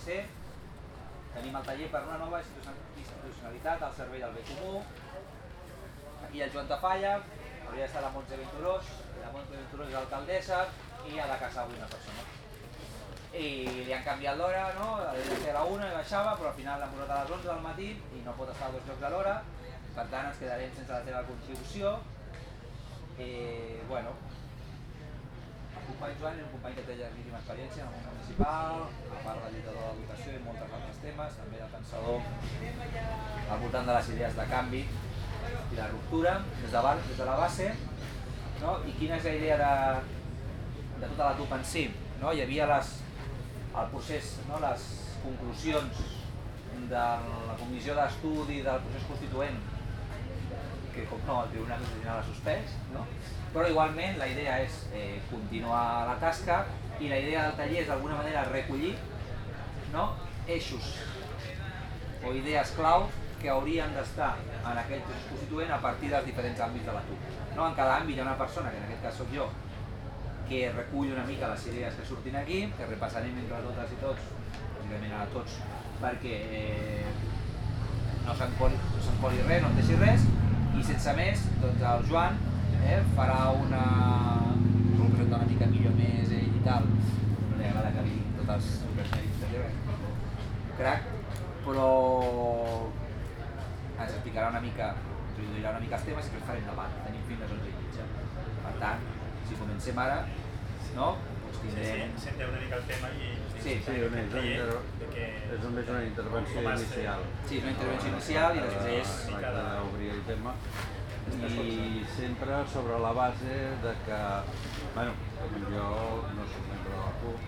PSC, tenim el taller per una nova institucionalitat al servei del bé comú, aquí el Joan Tafalla, hauria d'estar la Montse Venturós, la Montse Venturós és l'alcaldessa i ha de casar avui una persona. I li han canviat l'hora, no? Havia de ser a la 1 i baixava, però al final l'han posat a les 11 del matí i no pot estar a dos llocs a l'hora, per tant ens quedarem sense la seva contribució. Eh, bueno, company Joan és un company que té llarguíssima experiència en el món municipal, a part de lluitador de l'educació i molts altres temes, també defensador al voltant de les idees de canvi i la ruptura des de, des de la base. No? I quina és la idea de, de tota la TUP en si? No? Hi havia les, el procés, no? les conclusions de la comissió d'estudi del procés constituent que com no el Tribunal Constitucional ha suspès, no? però igualment la idea és eh, continuar la tasca i la idea del taller és d'alguna manera recollir no? eixos o idees clau que haurien d'estar en aquest procés constituent a partir dels diferents àmbits de la TUC. No? En cada àmbit hi ha una persona, que en aquest cas sóc jo, que recull una mica les idees que surtin aquí, que repassarem entre totes i tots, a tots, perquè eh, no s'encoli no res, no en deixi res, i sense més, doncs el Joan eh, farà una... ho presenta una mica millor més ell i tal, no li agrada que diguin tots els supermèrits que té crac, però ens explicarà una mica, introduirà una mica els temes i després farem debat, tenim fins les 11 i mitja. Per tant, si comencem ara, no? Tindrem... Sí, sí, una mica el tema i... Sí, sí, una, una inter... que... és només una intervenció inicial. Sí, és una intervenció inicial i després... Per obrir el tema. I sempre sobre la base de que, bueno, jo no soc membre de la CUP,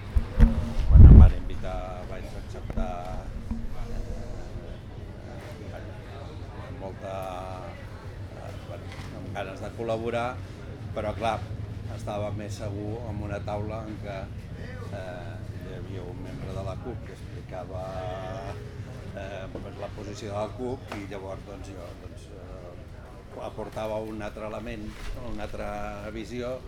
quan em van invitar vaig acceptar eh, amb molta eh, bueno, amb ganes de col·laborar, però clar, estava més segur en una taula en què eh, hi havia un membre de la CUP que explicava eh, la posició de la CUP i llavors doncs, jo doncs, aportava un altre element, una altra visió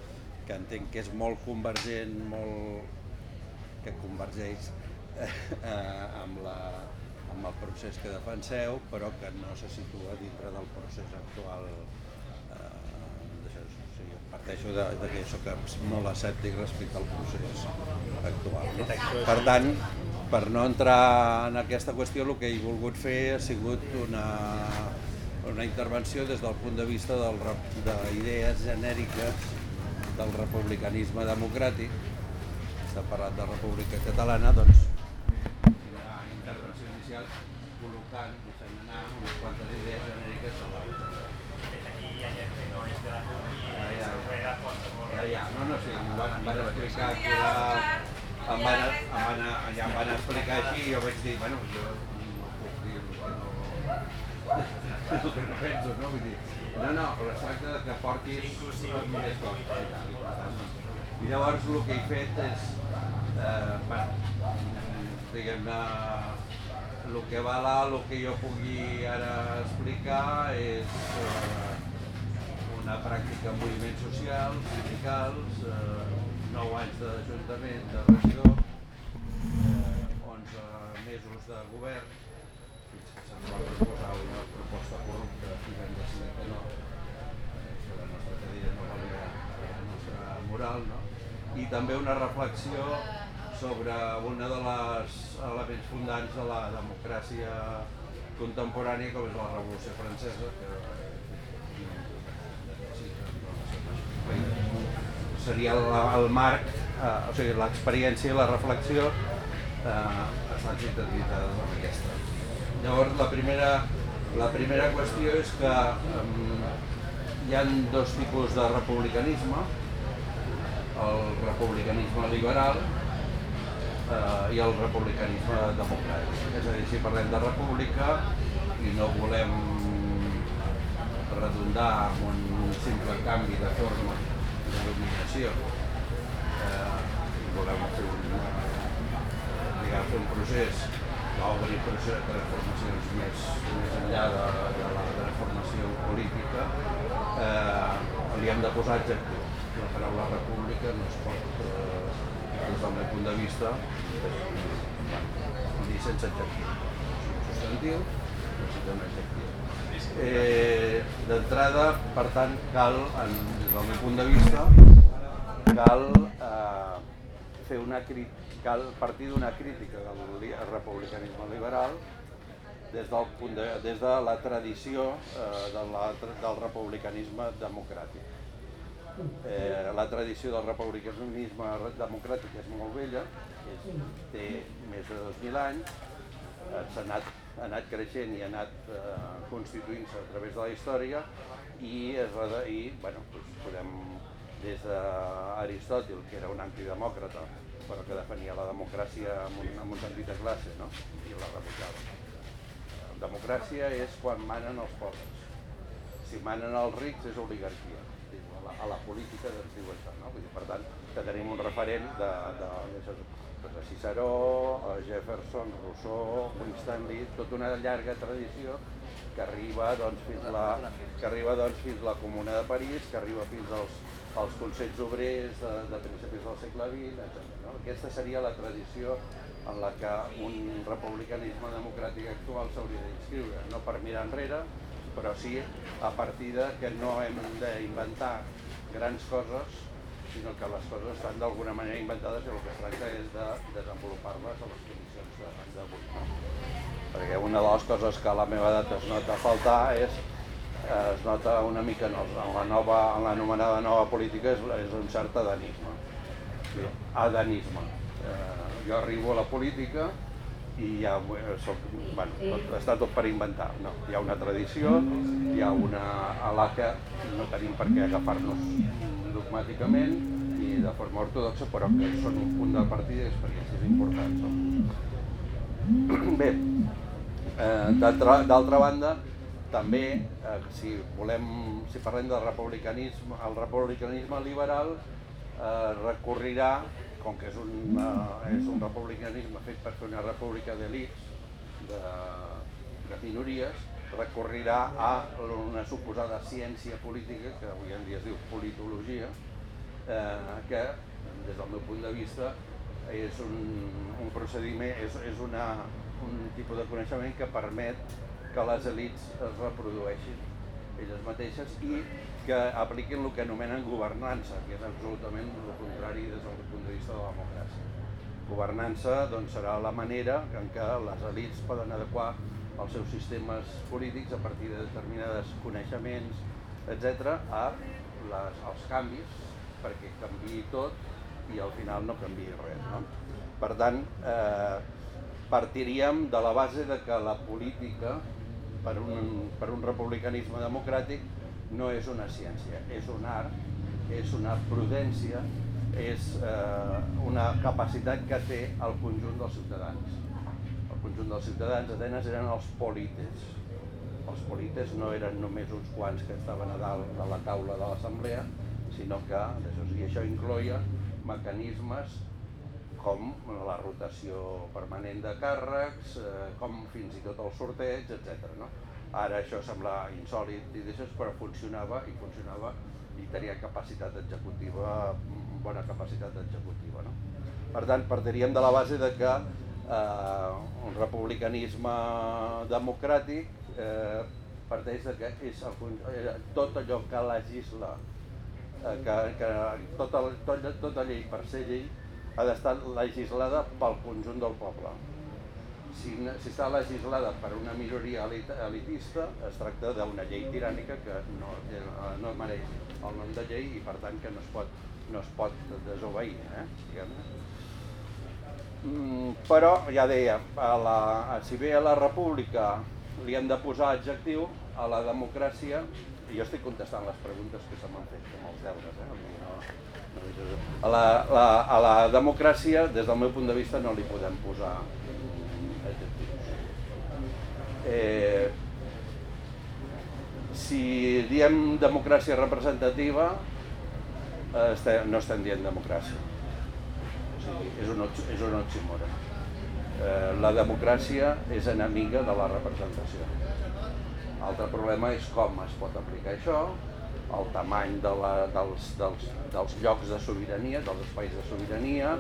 que entenc que és molt convergent, molt que convergeix eh, amb, la, amb el procés que defenseu, però que no se situa dintre del procés actual. Parteixo de, de que soc molt escèptic respecte al procés actual. No? Per tant, per no entrar en aquesta qüestió, el que he volgut fer ha sigut una, una intervenció des del punt de vista d'idees genèriques del republicanisme democràtic. S'ha parlat de República Catalana, doncs una intervenció inicial col·locant, deixant anar unes quantes idees genèriques sobre la Aquí hi ha gent que no és de la ja, ja, ja, ja, no, sí, em van, em van explicar que era... Em van, em van, ja em van explicar així i jo vaig dir, bueno, jo no puc dir no que no penso, no? Vull dir, no, no, però es tracta que portis més coses i llavors el que he fet és, eh, bueno, diguem-ne, el que val el que jo pugui ara explicar és eh, una pràctica en moviments socials, sindicals, eh, 9 anys d'Ajuntament, de regidor, eh, 11 mesos de govern, se'ns va proposar una proposta corrupta i vam decidir que no, que la nostra cadira no valia la nostra moral, no? i també una reflexió sobre una de les elements fundants de la democràcia contemporània com és la Revolució Francesa, que seria el, el marc, eh, o sigui, l'experiència i la reflexió eh, estan sintetitzades en aquesta. Llavors la primera, la primera qüestió és que um, hi ha dos tipus de republicanisme, el republicanisme liberal eh, i el republicanisme democràtic. És a dir, si parlem de república i no volem redundar en un simple canvi de forma de dominació, eh, volem fer un, diguem, un procés va obrir transformacions més, més enllà de, de la transformació política, eh, li hem de posar adjectiu. La paraula república no es pot, eh, des del meu punt de vista, no i sense adjectiu. Necessita un. Eh, D'entrada, per tant, cal, en, des del meu punt de vista, cal eh, fer una cal partir d'una crítica del li- republicanisme liberal des, del punt de, des de la tradició eh, de la, del republicanisme democràtic. Eh, la tradició del republicanisme re- democràtic és molt vella, és, té més de 2.000 anys, s'ha anat, ha anat creixent i ha anat eh, constituint-se a través de la història i, es, rede- i bueno, doncs podem des d'Aristòtil, que era un antidemòcrata, però que defenia la democràcia amb un, amb un sentit de classe, no? i la rebutjava. Democràcia és quan manen els pobres. Si manen els rics és oligarquia. A la, a la política doncs diu això, no? Vull dir, per tant, que tenim un referent de, de, de, de Ciceró, Jefferson, Rousseau, Winstanley, tota una llarga tradició que arriba doncs, fins, la, que arriba doncs, fins la Comuna de París, que arriba fins als, als Consells Obrers de, de principis del segle XX, etc. No? Aquesta seria la tradició en la que un republicanisme democràtic actual s'hauria d'inscriure, no per mirar enrere, però sí a partir de que no hem d'inventar grans coses, sinó que les coses estan d'alguna manera inventades i el que es tracta és de desenvolupar-les a les condicions d'avui. Perquè una de les coses que a la meva edat es nota faltar és eh, es nota una mica en, els, en la nova, en l'anomenada nova política és, és un cert adanisme. Sí, adanisme. Eh, jo arribo a la política i ja eh, soc, bueno, tot, està tot per inventar. No, hi ha una tradició, hi ha una a la que no tenim per què agafar-nos dogmàticament i de forma ortodoxa, però que són un punt de partida i experiències importants. No? Bé, eh, d'altra banda, també, eh, si volem, si parlem del republicanisme, el republicanisme liberal eh, recorrirà, com que és un, eh, és un republicanisme fet per fer una república d'elits, de, de minories, recorrirà a una suposada ciència política, que avui en dia es diu politologia, eh, que des del meu punt de vista és un, un procediment, és, és una, un tipus de coneixement que permet que les elites es reprodueixin elles mateixes i que apliquin el que anomenen governança, que és absolutament el contrari des del punt de vista de la democràcia. Governança doncs, serà la manera en què les elites poden adequar els seus sistemes polítics a partir de determinades coneixements, etc., a les, als canvis perquè canviï tot i al final no canviï res. No? Per tant, eh, partiríem de la base de que la política per un, per un republicanisme democràtic no és una ciència, és un art, és una prudència, és eh, una capacitat que té el conjunt dels ciutadans. Conjunt dels ciutadans a Atenes eren els polites. Els polites no eren només uns quants que estaven a dalt de la taula de l'assemblea, sinó que i això incloïa mecanismes com la rotació permanent de càrrecs, eh, com fins i tot el sorteig, etc. No? Ara això sembla insòlid i d'això, però funcionava i funcionava i tenia capacitat executiva, bona capacitat executiva. No? Per tant, partiríem de la base de que eh, un republicanisme democràtic eh, parteix de que és el, eh, tot allò que legisla eh, que, que tota, tota, tota llei per ser llei ha d'estar legislada pel conjunt del poble. Si, si està legislada per una minoria elit, elitista, es tracta d'una llei tirànica que no, té- no mereix el nom de llei i per tant que no es pot, no es pot desobeir. Eh? diguem-ne. Mm, però, ja deia, a la, si bé a la república li hem de posar adjectiu, a la democràcia, i jo estic contestant les preguntes que se m'han fet, com els deures, eh? No, no, a, la, la, a la democràcia, des del meu punt de vista, no li podem posar mm, adjectius. Eh, si diem democràcia representativa, eh, no estem dient democràcia. És un, és un oxímoron. Eh, la democràcia és enemiga de la representació. L'altre problema és com es pot aplicar això, el tamany de la, dels, dels, dels llocs de sobirania, dels espais de sobirania,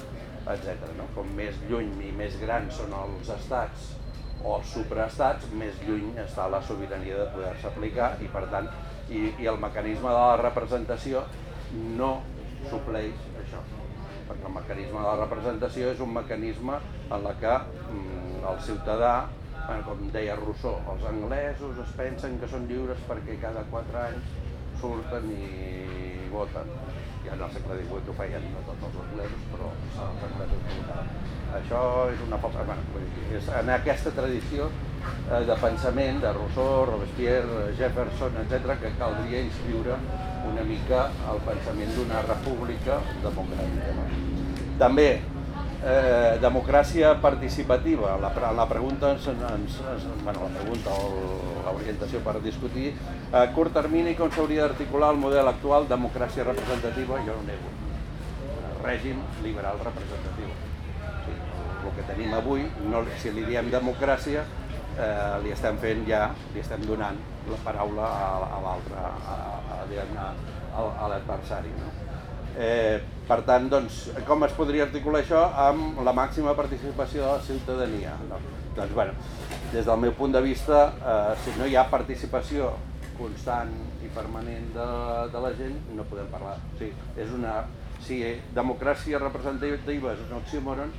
etc. No? Com més lluny i més grans són els estats o els supraestats, més lluny està la sobirania de poder-se aplicar i per tant i, i el mecanisme de la representació no supleix perquè el mecanisme de la representació és un mecanisme en la que mm, el ciutadà, bueno, com deia Rousseau, els anglesos es pensen que són lliures perquè cada quatre anys surten i voten. Ja en el segle XVIII ho feien no tots els anglesos, però els anglesos votaven. Això és una falsa... Bueno, és en aquesta tradició eh, de pensament de Rousseau, Robespierre, Jefferson, etc., que caldria inscriure una mica el pensament d'una república democràtica. No? També eh, democràcia participativa. La, la pregunta, ens, ens, ens, bueno, la pregunta o l'orientació per discutir a curt termini com s'hauria d'articular el model actual democràcia representativa, jo ho nego. Règim liberal representatiu. Sí, el que tenim avui, no, si li diem democràcia, eh, li estem fent ja, li estem donant la paraula a, a l'altre, a, a, a, a, l'adversari. No? Eh, per tant, doncs, com es podria articular això amb la màxima participació de la ciutadania? No? Doncs, bueno, des del meu punt de vista, eh, si no hi ha participació constant i permanent de, de la gent, no podem parlar. O sigui, és una, si democràcia representativa és un oxímoron,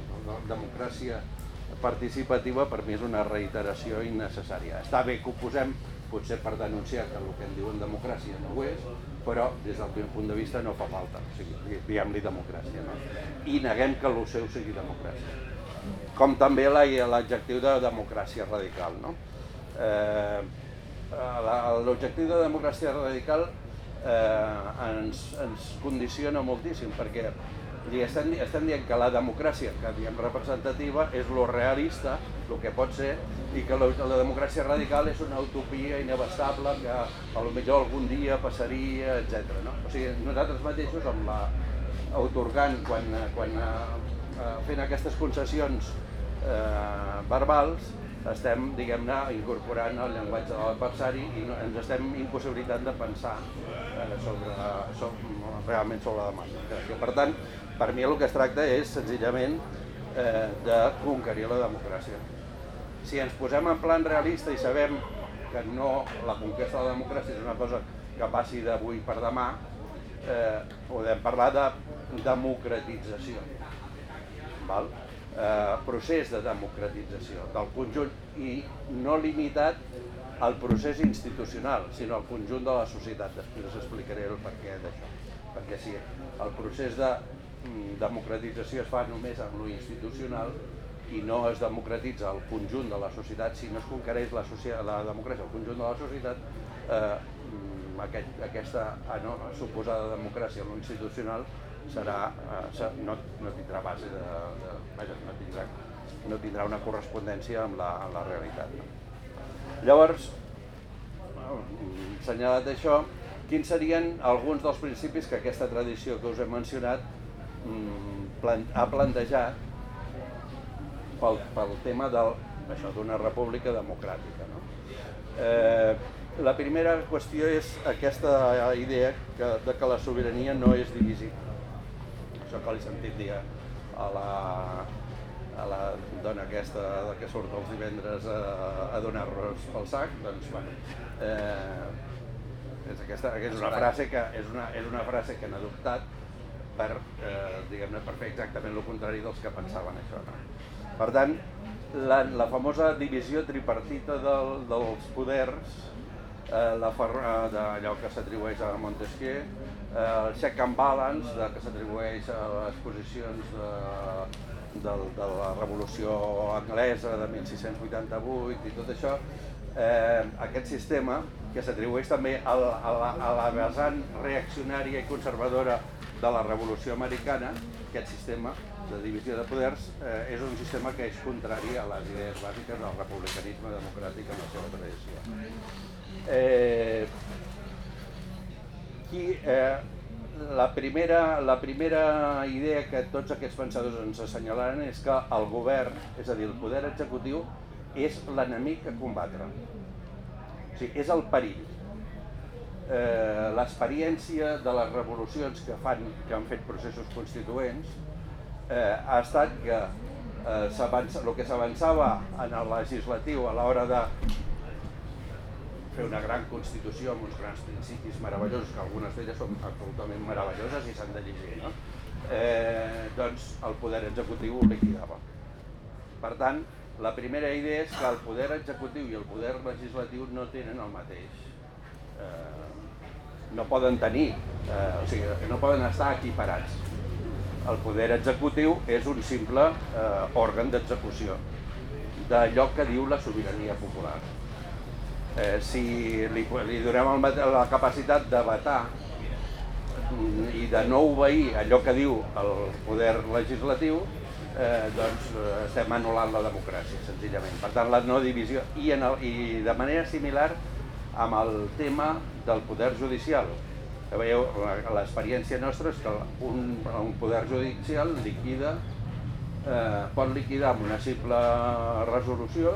democràcia participativa per mi és una reiteració innecessària. Està bé que ho posem, potser per denunciar que el que en diuen democràcia no ho és, però des del meu punt de vista no fa falta, o sigui, diguem-li democràcia, no? I neguem que el seu sigui democràcia. Com també l'adjectiu de democràcia radical, no? Eh, L'objectiu de democràcia radical eh, ens, ens condiciona moltíssim, perquè i estem, estem dient que la democràcia que diem representativa és lo realista, el que pot ser, i que la, la democràcia radical és una utopia inabastable que a lo millor algun dia passaria, etc. No? O sigui, nosaltres mateixos amb la autorgant quan, quan eh, fent aquestes concessions eh, verbals estem, diguem-ne, incorporant el llenguatge de l'adversari i no, ens estem impossibilitant de pensar eh, sobre, sobre, realment sobre la democràcia. Per tant, per mi el que es tracta és senzillament eh, de conquerir la democràcia. Si ens posem en plan realista i sabem que no la conquesta de la democràcia és una cosa que passi d'avui per demà, eh, podem parlar de democratització. Val? Eh, procés de democratització del conjunt i no limitat al procés institucional, sinó al conjunt de la societat. Després explicaré el perquè d'això. Perquè si el procés de democratització es fa només amb lo institucional i no es democratitza el conjunt de la societat, si no es conquereix la, la democràcia, el conjunt de la societat, eh, aquest, aquesta no, suposada democràcia no institucional serà, eh, no, no tindrà base de, de vaja, no tindrà, no tindrà una correspondència amb la, amb la realitat. No? Llavors, senyalat això, quins serien alguns dels principis que aquesta tradició que us he mencionat Mm, ha plantejat pel, pel tema d'una república democràtica. No? Eh, la primera qüestió és aquesta idea que, de que la sobirania no és divisible. Això que l'he sentit dir a la, a la dona aquesta que surt els divendres a, a donar arròs pel sac, doncs, bueno, eh, és, aquesta, és una frase que és una, és una frase que han adoptat per, eh, diguem-ne, per fer exactament el contrari dels que pensaven això. No? Per tant, la, la famosa divisió tripartita del, dels poders, eh, la d'allò que s'atribueix a Montesquieu, eh, el check and balance de, que s'atribueix a les posicions de, de, de la revolució anglesa de 1688 i tot això, eh, aquest sistema que s'atribueix també a la, a, la, a la vessant reaccionària i conservadora de la Revolució Americana, aquest sistema de divisió de poders eh, és un sistema que és contrari a les idees bàsiques del republicanisme democràtic en la seva tradició. Eh, qui, eh, la, primera, la primera idea que tots aquests pensadors ens assenyalaran és que el govern, és a dir, el poder executiu, és l'enemic a combatre. O sigui, és el perill eh, l'experiència de les revolucions que, fan, que han fet processos constituents eh, ha estat que eh, el que s'avançava en el legislatiu a l'hora de fer una gran constitució amb uns grans principis meravellosos, que algunes d'elles són absolutament meravelloses i s'han de llegir, no? eh, doncs el poder executiu ho liquidava. Per tant, la primera idea és que el poder executiu i el poder legislatiu no tenen el mateix. Eh, no poden tenir, eh, o sigui, no poden estar equiparats. El poder executiu és un simple eh, òrgan d'execució d'allò que diu la sobirania popular. Eh, si li, li donem la capacitat de vetar i de no obeir allò que diu el poder legislatiu, eh, doncs eh, estem anul·lant la democràcia, senzillament. Per tant, la no divisió. I, en el, I de manera similar amb el tema del poder judicial. Que veieu, l'experiència nostra és que un, un poder judicial liquida, eh, pot liquidar amb una simple resolució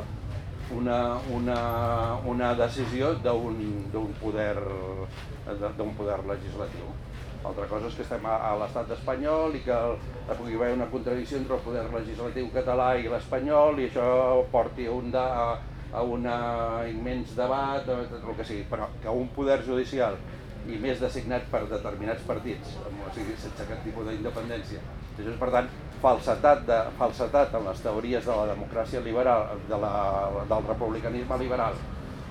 una, una, una decisió d'un poder, poder legislatiu. Altra cosa és que estem a, a l'estat espanyol i que pugui haver una contradicció entre el poder legislatiu català i l'espanyol i això porti a un, de, a, a un immens debat, el que sigui, però que un poder judicial i més designat per determinats partits, o sigui, sense cap tipus d'independència. És, per tant, falsetat, de, falsetat en les teories de la democràcia liberal, de la, del republicanisme liberal,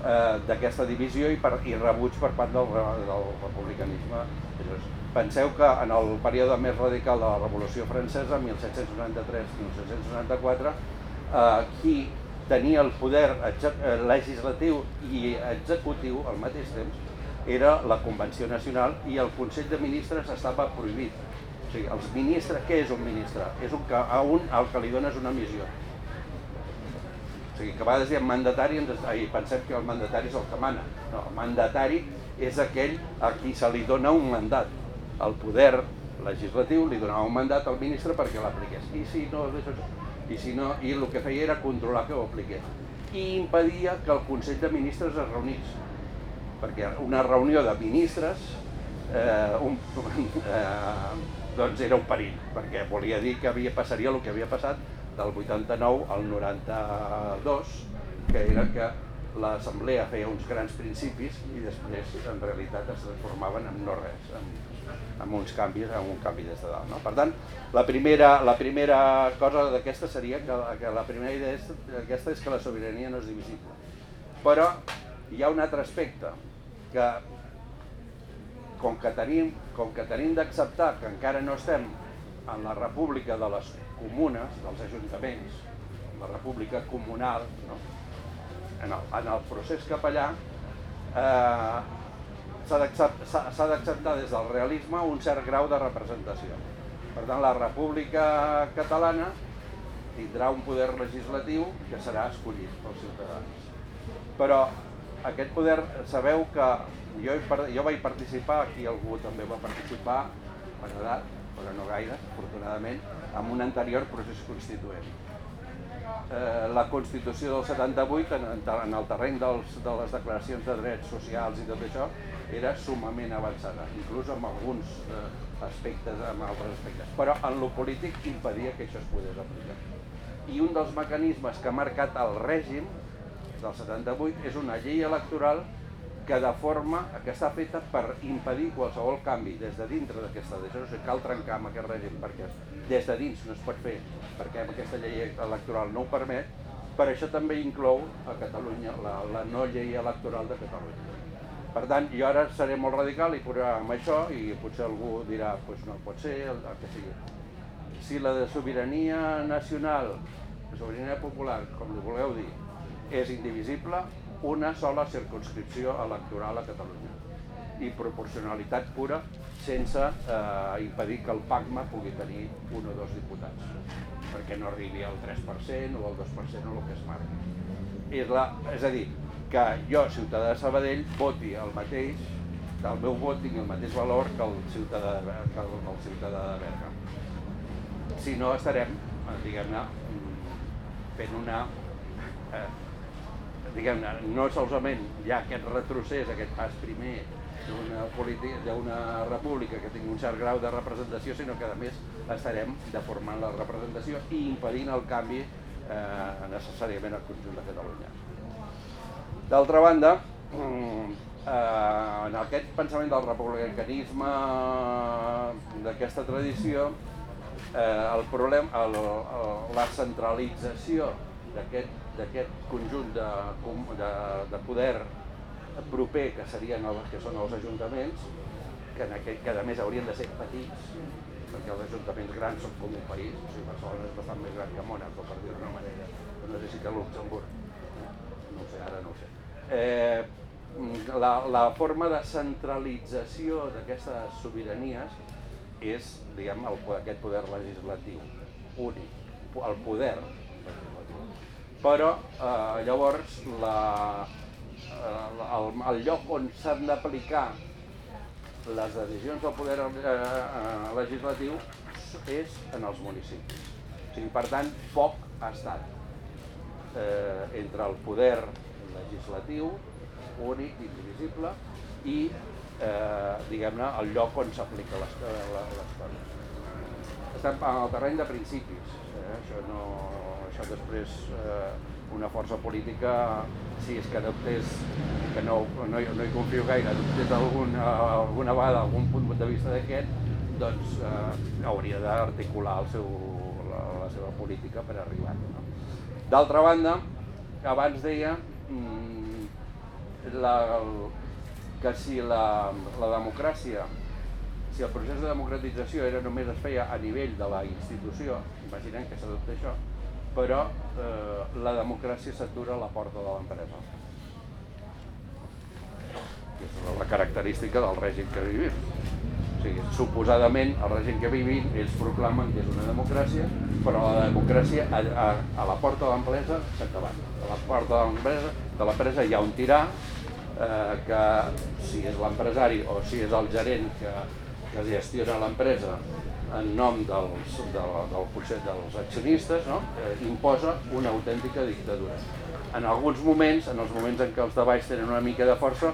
eh, d'aquesta divisió i, per, i rebuig per part del, del republicanisme. És, Penseu que en el període més radical de la Revolució Francesa, 1793-1794, eh, qui tenia el poder eh, legislatiu i executiu al mateix temps era la Convenció Nacional i el Consell de Ministres estava prohibit. O sigui, els ministres, què és un ministre? És un que, a un al que li dones una missió. O sigui, que a vegades diem mandatari i pensem que el mandatari és el que mana. No, el mandatari és aquell a qui se li dona un mandat el poder legislatiu li donava un mandat al ministre perquè l'apliqués. I si no, i si no, i el que feia era controlar que ho apliqués. I impedia que el Consell de Ministres es reunís. Perquè una reunió de ministres eh, un, eh, doncs era un perill, perquè volia dir que havia, passaria el que havia passat del 89 al 92, que era que l'assemblea feia uns grans principis i després en realitat es transformaven en no res, en amb uns canvis, amb un canvi des de dalt. No? Per tant, la primera, la primera cosa d'aquesta seria que, que la primera idea és, aquesta és que la sobirania no és divisible. Però hi ha un altre aspecte que com que tenim, tenim d'acceptar que encara no estem en la república de les comunes, dels ajuntaments, la república comunal, no? en, el, en el procés cap allà, eh, s'ha d'acceptar des del realisme un cert grau de representació. Per tant, la República Catalana tindrà un poder legislatiu que serà escollit pels ciutadans. Però aquest poder, sabeu que jo, jo vaig participar, aquí algú també va participar, per edat, però no gaire, afortunadament, en un anterior procés constituent eh, la Constitució del 78 en, en el terreny dels, de les declaracions de drets socials i tot això era sumament avançada, inclús amb alguns eh, aspectes, amb altres aspectes. Però en lo polític impedia que això es pogués aplicar. I un dels mecanismes que ha marcat el règim del 78 és una llei electoral que de forma que està feta per impedir qualsevol canvi des de dintre d'aquesta deixa, o sigui, cal trencar amb aquest règim perquè des de dins no es pot fer perquè aquesta llei electoral no ho permet, per això també inclou a Catalunya la, la no llei electoral de Catalunya. Per tant, jo ara seré molt radical i posaré amb això i potser algú dirà pues no pot ser, el, el que sigui. Si la de sobirania nacional, la sobirania popular, com li voleu dir, és indivisible, una sola circunscripció electoral a Catalunya i proporcionalitat pura sense eh, impedir que el PACMA pugui tenir un o dos diputats perquè no arribi al 3% o al 2% o el que es marqui. És, la, és a dir, que jo, ciutadà de Sabadell, voti el mateix, que el meu vot tingui el mateix valor que el ciutadà de, que el, el ciutadà de Berga. Si no, estarem, eh, diguem-ne, fent una eh, diguem-ne, no solament hi ha aquest retrocés, aquest pas primer d'una república que tingui un cert grau de representació, sinó que a més estarem deformant la representació i impedint el canvi eh, necessàriament al conjunt de Catalunya. D'altra banda, mm, eh, en aquest pensament del republicanisme d'aquesta tradició, eh, el problema, el, el, la centralització d'aquest conjunt de, de, de poder proper que serien els, que són els ajuntaments, que, en aquest, que a més haurien de ser petits, perquè els ajuntaments grans són com un país, o sigui, Barcelona és bastant més gran que Mònaco, per dir-ho d'una manera, però no sé si que Luxemburg, no ho sé, ara no ho sé. Eh, la, la forma de centralització d'aquestes sobiranies és, diguem, el, aquest poder legislatiu únic, el poder legislatiu. Però eh, llavors la, eh, el, el lloc on s'han d'aplicar les decisions del poder eh, eh, legislatiu és en els municipis. O sigui, per tant, poc ha estat eh, entre el poder legislatiu únic, indivisible, i eh, diguem-ne el lloc on s'aplica les, eh, les coses. Estem en el terreny de principis, eh? això, no, això després eh, una força política, si és que adoptés, que no, no, no hi confio gaire, adoptés algun, eh, alguna vegada algun punt de vista d'aquest, doncs eh, hauria d'articular la, la seva política per arribar-hi. No? D'altra banda, abans deia la, el, que si la, la democràcia, si el procés de democratització era només es feia a nivell de la institució, imaginem que s'adopta això, però eh, la democràcia s'atura a la porta de l'empresa. És la característica del règim que vivim. O sigui, suposadament, el règim que vivim, ells proclamen que és una democràcia, però la democràcia a, a, a la porta de l'empresa s'ha acabat. A la porta de l'empresa de l'empresa hi ha un tirà eh, que si és l'empresari o si és el gerent que, que gestiona l'empresa en nom dels, del, del Consell dels accionistes, no? eh, imposa una autèntica dictadura. En alguns moments, en els moments en què els de baix tenen una mica de força,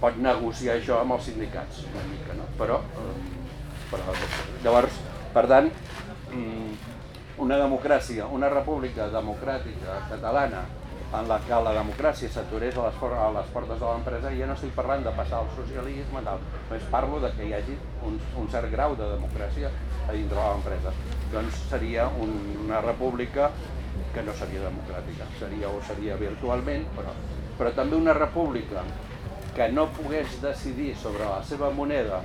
pot negociar això amb els sindicats, una mica, no? Però, eh, però llavors, per tant, mm, una democràcia, una república democràtica catalana en la que la democràcia s'aturés a, les a les portes de l'empresa, ja no estic parlant de passar al socialisme, tal, només parlo de que hi hagi un, un cert grau de democràcia a dintre de l'empresa. Doncs seria un, una república que no seria democràtica, seria o seria virtualment, però, però també una república que no pogués decidir sobre la seva moneda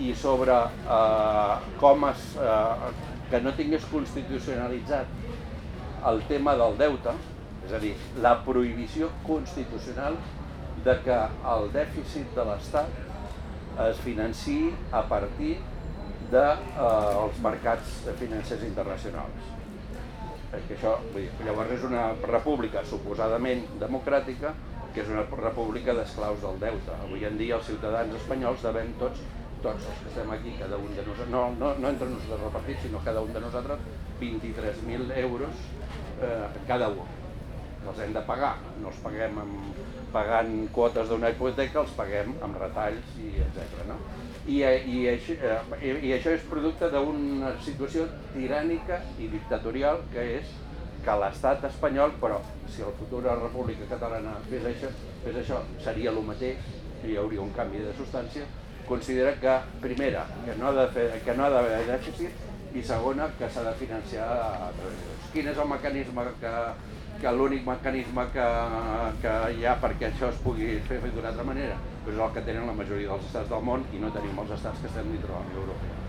i sobre eh, com es, eh, que no tingués constitucionalitzat el tema del deute, és a dir, la prohibició constitucional de que el dèficit de l'Estat es financiï a partir dels de, eh, mercats financers internacionals. Perquè això, vull dir, llavors és una república suposadament democràtica, que és una república d'esclaus del deute. Avui en dia els ciutadans espanyols devem tots, tots els que estem aquí, cada un de nosaltres, no, no, no entre nosaltres repartits, sinó cada un de nosaltres, 23.000 euros eh, cada un. Els hem de pagar, no els paguem amb, pagant quotes d'una hipoteca, els paguem amb retalls i etc. No? I, eh, i, I això és producte d'una situació tirànica i dictatorial que és que l'estat espanyol, però si la futura república catalana fes això, fes això seria el mateix, hi hauria un canvi de substància, considera que, primera, que no ha de fer, que no ha d'haver dèficit, i segona, que s'ha de financiar a treballadors. Quin és el mecanisme que, que l'únic mecanisme que, que hi ha perquè això es pugui fer d'una altra manera? És el que tenen la majoria dels estats del món i no tenim els estats que estem dintre de la Unió Europea.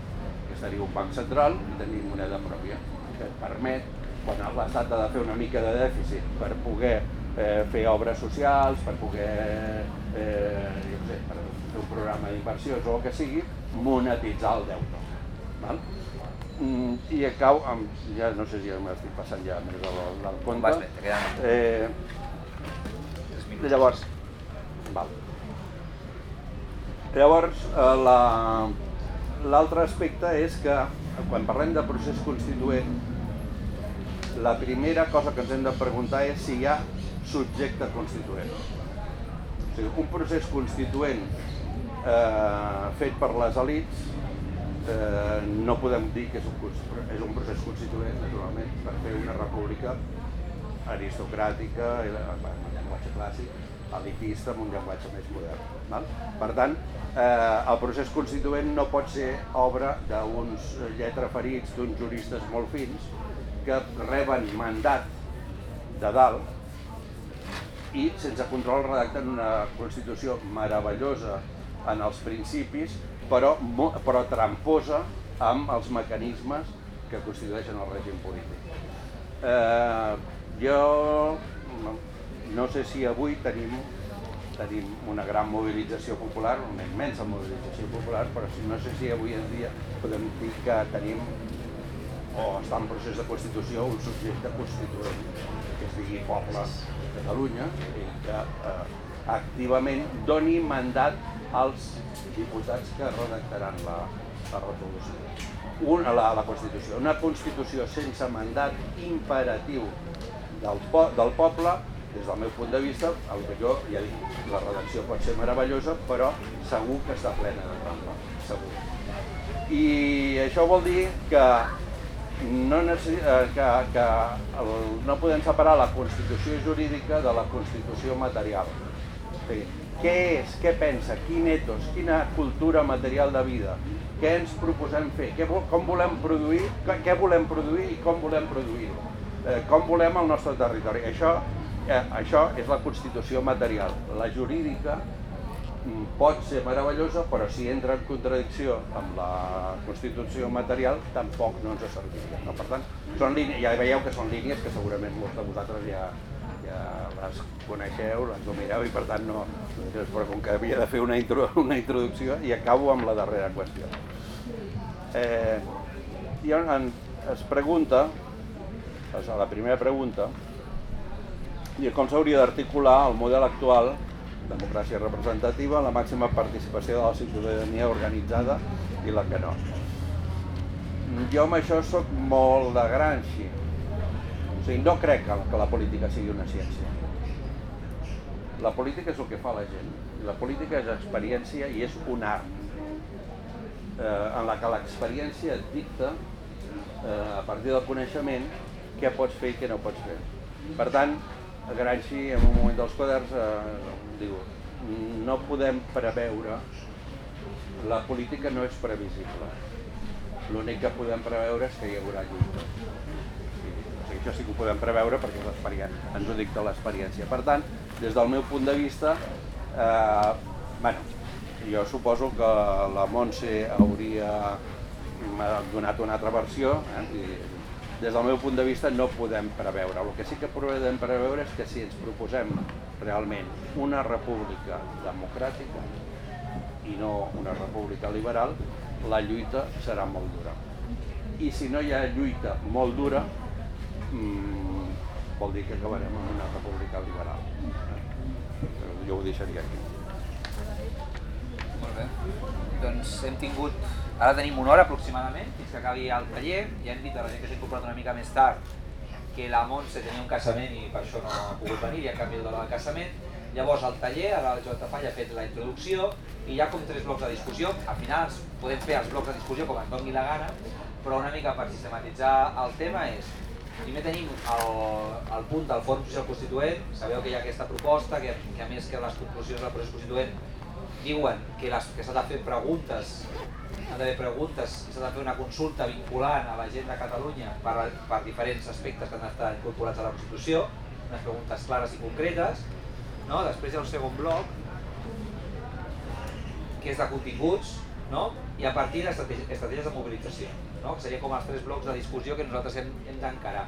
Que tenir un banc central i tenir moneda pròpia, que et permet, quan l'Estat ha de fer una mica de dèficit per poder eh, fer obres socials, per poder eh, jo sé, per fer un programa d'inversions o el que sigui, monetitzar el deute. Val? Mm, I acabo amb, ja no sé si ja m'estic passant ja més del, del compte. Vas bé, te queden Eh, llavors, val. Llavors, eh, la- l'altre aspecte és que quan parlem de procés constituent, la primera cosa que ens hem de preguntar és si hi ha subjecte constituent. O sigui, un procés constituent eh, fet per les elites eh, no podem dir que és un, és un procés constituent, naturalment, per fer una república aristocràtica, i, en un llenguatge clàssic, elitista, amb un llenguatge més modern. Val? Per tant, eh, el procés constituent no pot ser obra d'uns lletraferits, d'uns juristes molt fins, que reben mandat de dalt i sense control redacten una Constitució meravellosa en els principis, però, però tramposa amb els mecanismes que constitueixen el règim polític. Eh, jo no, sé si avui tenim, tenim una gran mobilització popular, una immensa mobilització popular, però no sé si avui en dia podem dir que tenim o està en procés de constitució un subjecte constituent que es digui Poble de Catalunya i que eh, activament doni mandat als diputats que redactaran la, la resolució. Una, la, la Constitució. Una Constitució sense mandat imperatiu del, po del poble, des del meu punt de vista, el que jo ja dic, la redacció pot ser meravellosa, però segur que està plena de trampa, segur. I això vol dir que no, eh, que, que el, no podem separar la constitució jurídica de la constitució material. Sigui, què és, què pensa, quin etos, quina cultura material de vida, què ens proposem fer, què, com volem produir, què volem produir i com volem produir-ho, eh, com volem el nostre territori. Això, eh, això és la constitució material. La jurídica pot ser meravellosa, però si entra en contradicció amb la constitució material, tampoc no ens serviria. No? Per tant, són línies, ja veieu que són línies que segurament molts de vosaltres ja, ja les coneixeu, les domineu i per tant no, però com que havia de fer una, intro, una introducció i acabo amb la darrera qüestió. Eh, i en, es pregunta, la primera pregunta, i com s'hauria d'articular el model actual democràcia representativa, la màxima participació de la ciutadania organitzada i la que no. Jo amb això sóc molt de Gramsci, sigui, no crec que la política sigui una ciència. La política és el que fa la gent. La política és experiència i és un art eh, en la que l'experiència et dicta, eh, a partir del coneixement, què pots fer i què no pots fer. Per tant, Gramsci, en un moment dels quaders, eh, diu no podem preveure, la política no és previsible. L'únic que podem preveure és que hi haurà lluita això sí que ho podem preveure perquè ens ho dicta l'experiència. Per tant, des del meu punt de vista, eh, bueno, jo suposo que la Montse hauria donat una altra versió, eh, i des del meu punt de vista no podem preveure. El que sí que podem preveure és que si ens proposem realment una república democràtica i no una república liberal, la lluita serà molt dura. I si no hi ha lluita molt dura, mm, vol dir que acabarem amb una república liberal. Però jo ho deixaria aquí. Molt bé. Doncs hem tingut, ara tenim una hora aproximadament, fins que acabi el taller. Ja hem dit a la gent que s'ha incorporat una mica més tard que la Montse tenia un casament i per això no ha pogut venir, i ha canviat l'hora del casament. Llavors el taller, ara el Joan Tafall ha fet la introducció i hi ha com tres blocs de discussió. Al final podem fer els blocs de discussió com ens doni la gana, però una mica per sistematitzar el tema és Primer tenim el, el punt del Fòrum Social Constituent, sabeu que hi ha aquesta proposta, que, que a més que les conclusions del procés constituent diuen que, les, que s'ha de fer preguntes, ha d'haver preguntes i s'ha de fer una consulta vinculant a la gent de Catalunya per, per diferents aspectes que han estat incorporats a la Constitució, unes preguntes clares i concretes. No? Després hi ha un segon bloc, que és de continguts, no? i a partir d'estratègies de mobilització no? que serien com els tres blocs de discussió que nosaltres hem, hem d'encarar.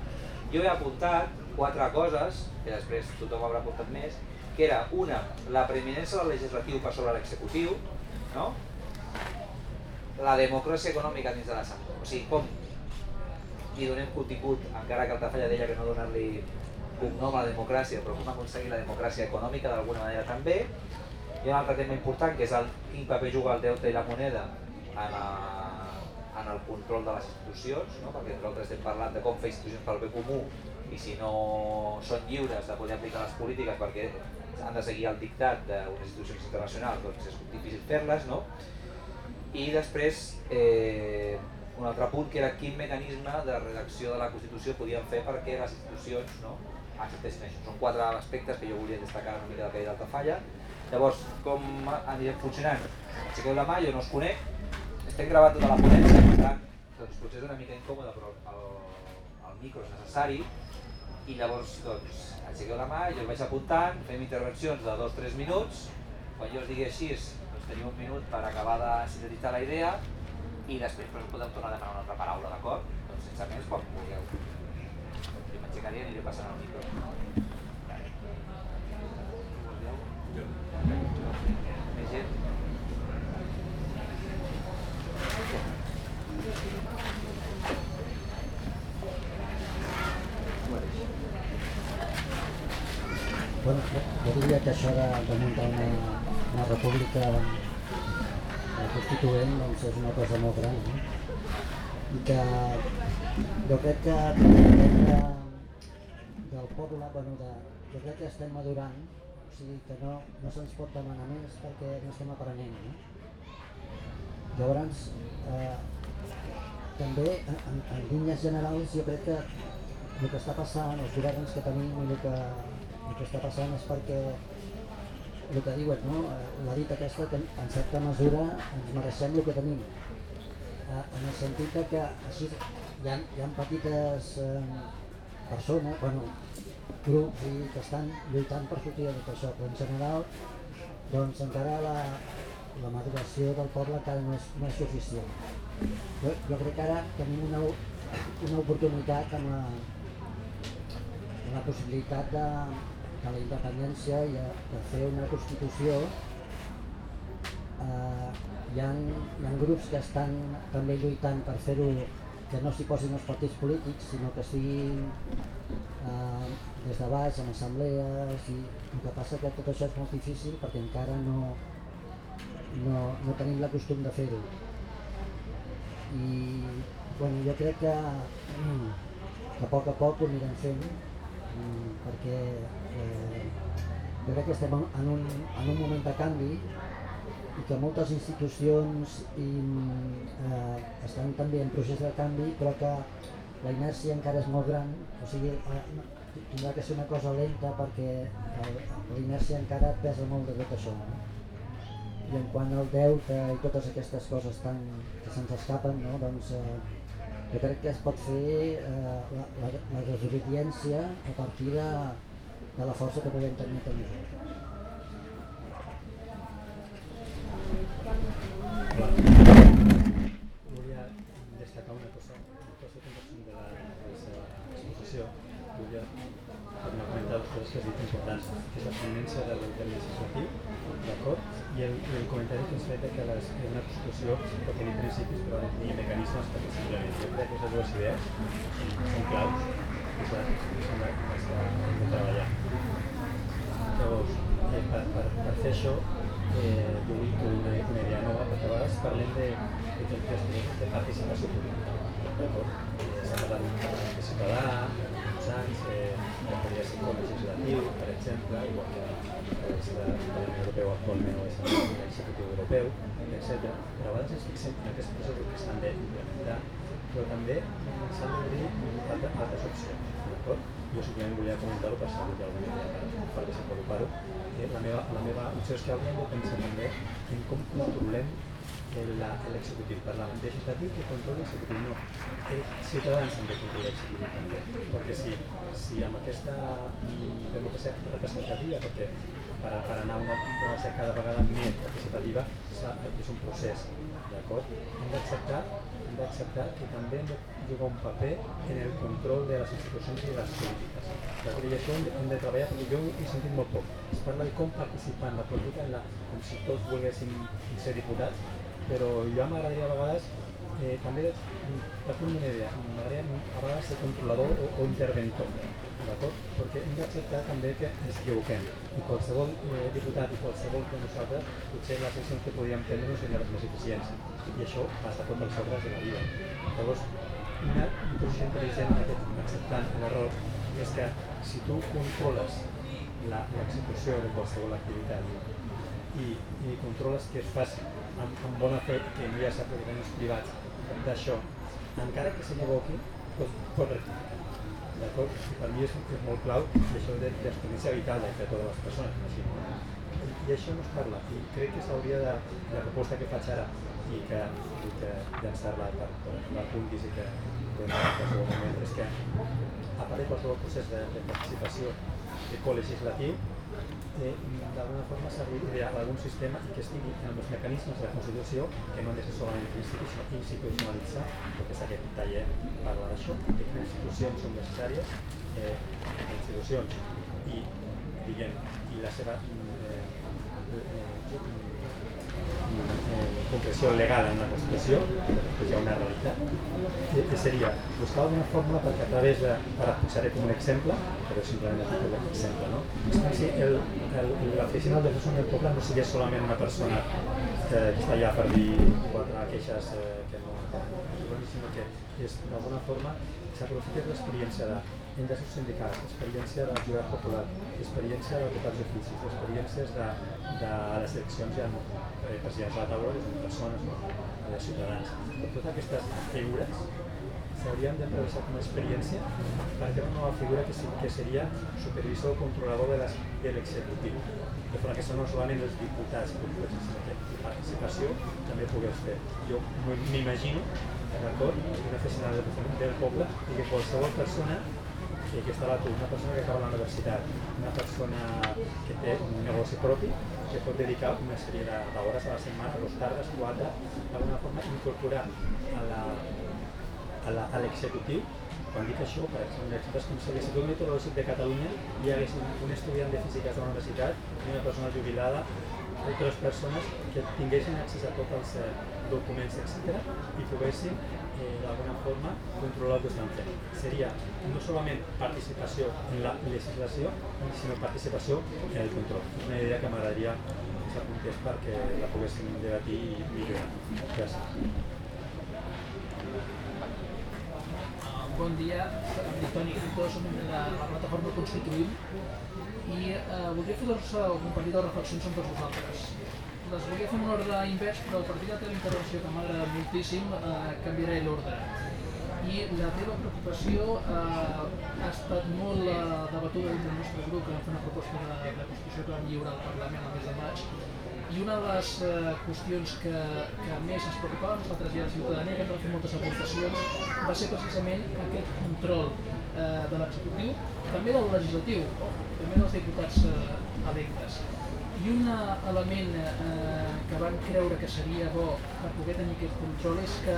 Jo he apuntat quatre coses, que després tothom haurà apuntat més, que era una, la preeminència del legislatiu per sobre l'executiu, no? la democràcia econòmica dins de la sang. O sigui, com li donem contingut, encara que el Tafalla deia que no donar-li cognom a la democràcia, però com aconseguir la democràcia econòmica d'alguna manera també. Hi ha un altre tema important que és el quin paper juga el deute i la moneda en la, en el control de les institucions, no? perquè nosaltres estem parlant de com fer institucions pel bé comú i si no són lliures de poder aplicar les polítiques perquè han de seguir el dictat d'unes institucions internacionals, doncs és difícil fer-les, no? I després, eh, un altre punt que era quin mecanisme de redacció de la Constitució podien fer perquè les institucions no, acceptessin això. Són quatre aspectes que jo volia destacar una mica de la d'Altafalla. Llavors, com anirem funcionant? Aixequeu la mà, jo no us conec, estem gravant tota la ponència, per tant, doncs potser és una mica incòmode, però el, el micro és necessari, i llavors, doncs, aixequeu la mà, jo vaig apuntant, fem intervencions de 2-3 minuts, quan jo us digui així, doncs tenim un minut per acabar de sintetitzar la idea, i després doncs, podem tornar a demanar una altra paraula, d'acord? Doncs sense més, quan vulgueu. Jo m'aixecaré i aniré passant el micro. Més gent? Bueno, jo diria que això de, de muntar una, una república constituent doncs és una cosa molt gran. No? I que jo crec que de, del poble, bueno, de, jo crec que estem madurant, o sigui que no, no se'ns pot demanar més perquè no estem aprenent. No? Llavors, eh, també en, en, en línies generals jo crec que el que està passant, els governs que tenim i el que, el que està passant és perquè el que diuen, no? Eh, la dita aquesta que en certa mesura ens mereixem el que tenim. Eh, en el sentit que així hi ha, hi ha petites eh, persones, bueno, grups i que estan lluitant per sortir de tot això, però en general doncs encara la, la maduració del poble encara no és, no és suficient. Jo, jo crec que ara tenim una, una oportunitat amb la, amb la possibilitat de, de la independència i de, fer una Constitució. Eh, hi, ha, hi ha grups que estan també lluitant per fer-ho que no s'hi posin els partits polítics, sinó que siguin eh, des de baix, en assemblees, i el que passa que tot això és molt difícil perquè encara no, no, no tenim la costum de fer-ho. I bueno, jo crec que, que a poc a poc ho anirem fent, mm, perquè eh, jo crec que estem en un, en un moment de canvi i que moltes institucions i, eh, estan també en procés de canvi però que la inèrcia encara és molt gran, o sigui, eh, tindrà que ser una cosa lenta perquè eh, la inèrcia encara pesa molt de tot això. No? I en quant al deute i totes aquestes coses tan, que se'ns escapen, no? doncs eh, jo crec que es pot fer eh, la, la, la desobediència a partir de, de la força que podem tenir entre nosaltres. Volia destacar una cosa, una cosa que de la, de la exposició. Volia tornar a comentar dues coses que has dit importants, que és la prominència del, del legislatiu, d'acord? I el, el comentari que has fet de que les, una constitució pot tenir principis però de tenir mecanismes perquè s'implementi. Jo crec que aquestes dues idees són claus de treballar. Llavors, eh, per, per, per fer això, eh, vull que una, una idea nova, perquè a vegades parlem de, de, de, de, de participació política. D'acord? S'ha parlat de ciutadà, uns anys, eh, podria ser com legislatiu, per exemple, igual que és de, de Europea actualment o és l'executiu europeu, etc. Però a vegades ens fixem en aquests processos que s'han d'implementar, però també s'han d'obrir altres, opcions. D'acord? Jo simplement volia comentar-ho per saber que idea per, desenvolupar-ho. La, meva, la meva opció és que hauríem de pensar també en com controlem l'executiu, per legislatiu que controla l'executiu, no. Els ciutadans han de controlar l'executiu també, perquè si, si amb aquesta mm, democràcia representativa, perquè per, per anar a una democràcia cada vegada més participativa és un procés, d'acord? Hem d'acceptar hem d'acceptar que també hem de jugar un paper en el control de les institucions i de les polítiques. D'acord? I això hem de treballar, perquè jo he sentit molt poc. Es parla de com participar en la política, en la, com si tots volguéssim ser diputats, però jo m'agradaria a vegades eh, també, per fer una idea, m'agradaria a vegades ser controlador o, o interventor, d'acord? Perquè hem d'acceptar també que ens equivoquem. I qualsevol eh, diputat i qualsevol de nosaltres, potser les accions que podíem prendre no serien les més eficients. I això passa a tots els ordres de la vida. Llavors, una posició intel·ligent aquest, acceptant l'error és que si tu controles l'execució de qualsevol activitat i, i controles que es faci amb, amb bona fe, que no hi ha aprofitaments privats d'això, encara que s'equivoqui, doncs pot rectificar. D'acord? Per mi és, és molt clau això de l'experiència vital de totes les persones, m'imagino. I, això no es parla, i crec que s'hauria de, la proposta que faig ara i que, i que llançar-la per, per l'apuntis i que en qualsevol moment, és que a part de qualsevol procés de, de participació ecolegislatiu, eh, d'alguna forma serviria algun sistema que estigui en els mecanismes de la Constitució que no han de ser solament institucionalitzar, perquè és aquest taller parla d'això, que les institucions són necessàries, eh, les institucions i, diguem, i la seva eh, eh, eh, concreció legal en la Constitució, que hi ha una realitat, que, seria buscar alguna fórmula perquè a través de, ara posaré com un exemple, però simplement a títol d'exemple, no? És si el, el, l'oficina del poble no sigui solament una persona que, que està allà per dir quatre queixes eh, que no, sinó que és d'alguna forma s'aprofita l'experiència de enllaços sindicals, experiència del jurat popular, experiència d'advocats d'oficis, experiències de, de les eleccions hi ha eh, presidents de la taula, són persones, no? de ciutadans. Però totes aquestes figures s'haurien d'emprevesar com a experiència perquè una nova figura que, que seria supervisor o controlador de de l'executiu. De forma que no solament els diputats, sinó que la participació també pogués fer. Jo m'imagino, d'acord, una oficina del del poble i que qualsevol persona que, que està a l'atur, una persona que acaba la universitat, una persona que té un negoci propi, que pot dedicar una sèrie d'hores a la setmana, dos tardes, quatre, d'alguna forma incorporar a l'executiu. Quan dic això, per exemple, és com si l'Institut Meteorològic de Catalunya hi hagués un, un estudiant de físiques de la universitat i una persona jubilada, altres persones que tinguessin accés a tots els documents, etc. i poguessin eh, d'alguna forma controlar el que estan fent. Seria no solament participació en la legislació, sinó participació en el control. És una idea que m'agradaria que s'apuntés perquè la poguéssim debatir i millorar. Gràcies. Bon dia, em dic Toni som de la, la plataforma Constituïm i eh, voldria fer dos, eh, compartir dues reflexions amb tots vosaltres. Les volia fer un ordre invers, però a partir de la teva intervenció, que m'ha agradat moltíssim, eh, canviaré l'ordre. I la teva preocupació eh, ha estat molt eh, debatuda dins del nostre grup, que vam fer una proposta de, de Constitució que vam lliurar al Parlament el mes de maig, i una de les eh, qüestions que, que més ens preocupava a nosaltres i a la ciutadania, que ens van fer moltes aportacions, va ser precisament aquest control eh, de l'executiu, també del legislatiu, també dels diputats eh, electes. I un element eh, que van creure que seria bo per poder tenir aquest control és que,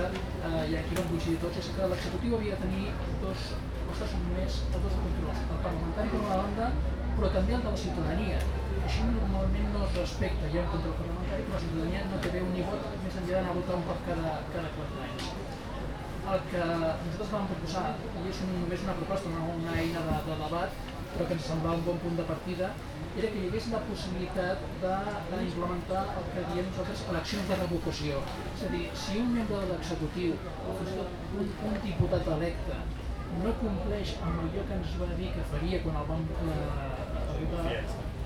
eh, i aquí vam coincidir tots, és que l'executiu havia de tenir dos, o estar sotmès dos controls, el parlamentari per una banda, però també el de la ciutadania. Això normalment no es respecta, hi ha un control parlamentari, però la ciutadania no té veu ni vot més enllà d'anar a votar un per cada, cada quatre anys. El que nosaltres vam proposar, i és un, només una proposta, no una eina de, de debat, però que ens semblava un bon punt de partida, era que hi hagués la possibilitat d'implementar el que diem nosaltres eleccions de revocació. És a dir, si un membre de l'executiu, o fins i tot un, un diputat electe, no compleix amb allò que ens va dir que faria quan el vam eh, votar,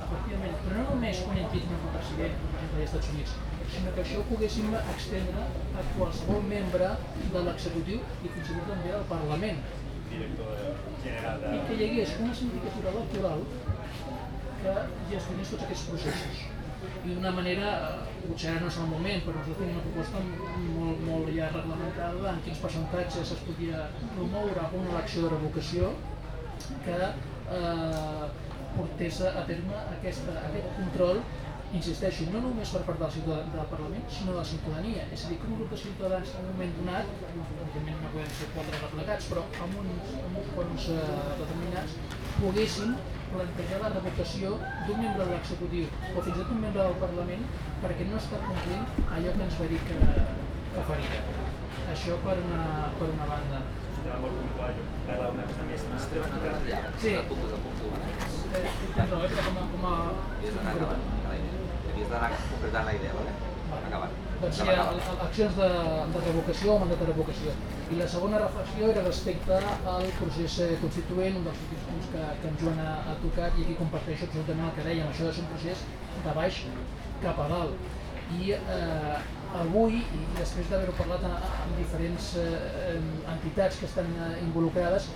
efectivament, però no només un impeachment del president, per exemple, als Estats Units, sinó que això ho poguéssim extendre a qualsevol membre de l'executiu i fins i tot també al Parlament. director general I que de... hi hagués una sindicatura electoral que gestionés tots aquests processos. I d'una manera, eh, potser ara no és el moment, però nosaltres tenim una proposta molt, molt ja reglamentada en quins percentatges es podia promoure una elecció de revocació que eh, portés a terme aquesta, aquest control insisteixo, no només per part del, ciutadà, del Parlament, sinó de la ciutadania. És a dir, que un grup de ciutadans en un moment donat, òbviament no podem ser quatre replegats, però amb uns, amb uns quants eh, determinats, poguessin plantejar la revocació d'un membre de l'executiu o fins i tot un membre del Parlament perquè no està complint allò que ens va dir que, que faria. Això per una, per una banda. Sí. Eh, eh, però com a, com a... Havies d'anar acabant, la idea. Vale? Acabant. Doncs hi ha accions de, de revocació o mandat de revocació. I la segona reflexió era respecte al procés eh, constituent, un dels últims punts que, que en Joan ha, ha tocat i aquí comparteixo absolutament el que dèiem, això és un procés de baix cap a dalt. I eh, avui, i després d'haver-ho parlat amb, amb diferents eh, entitats que estan eh, involucrades,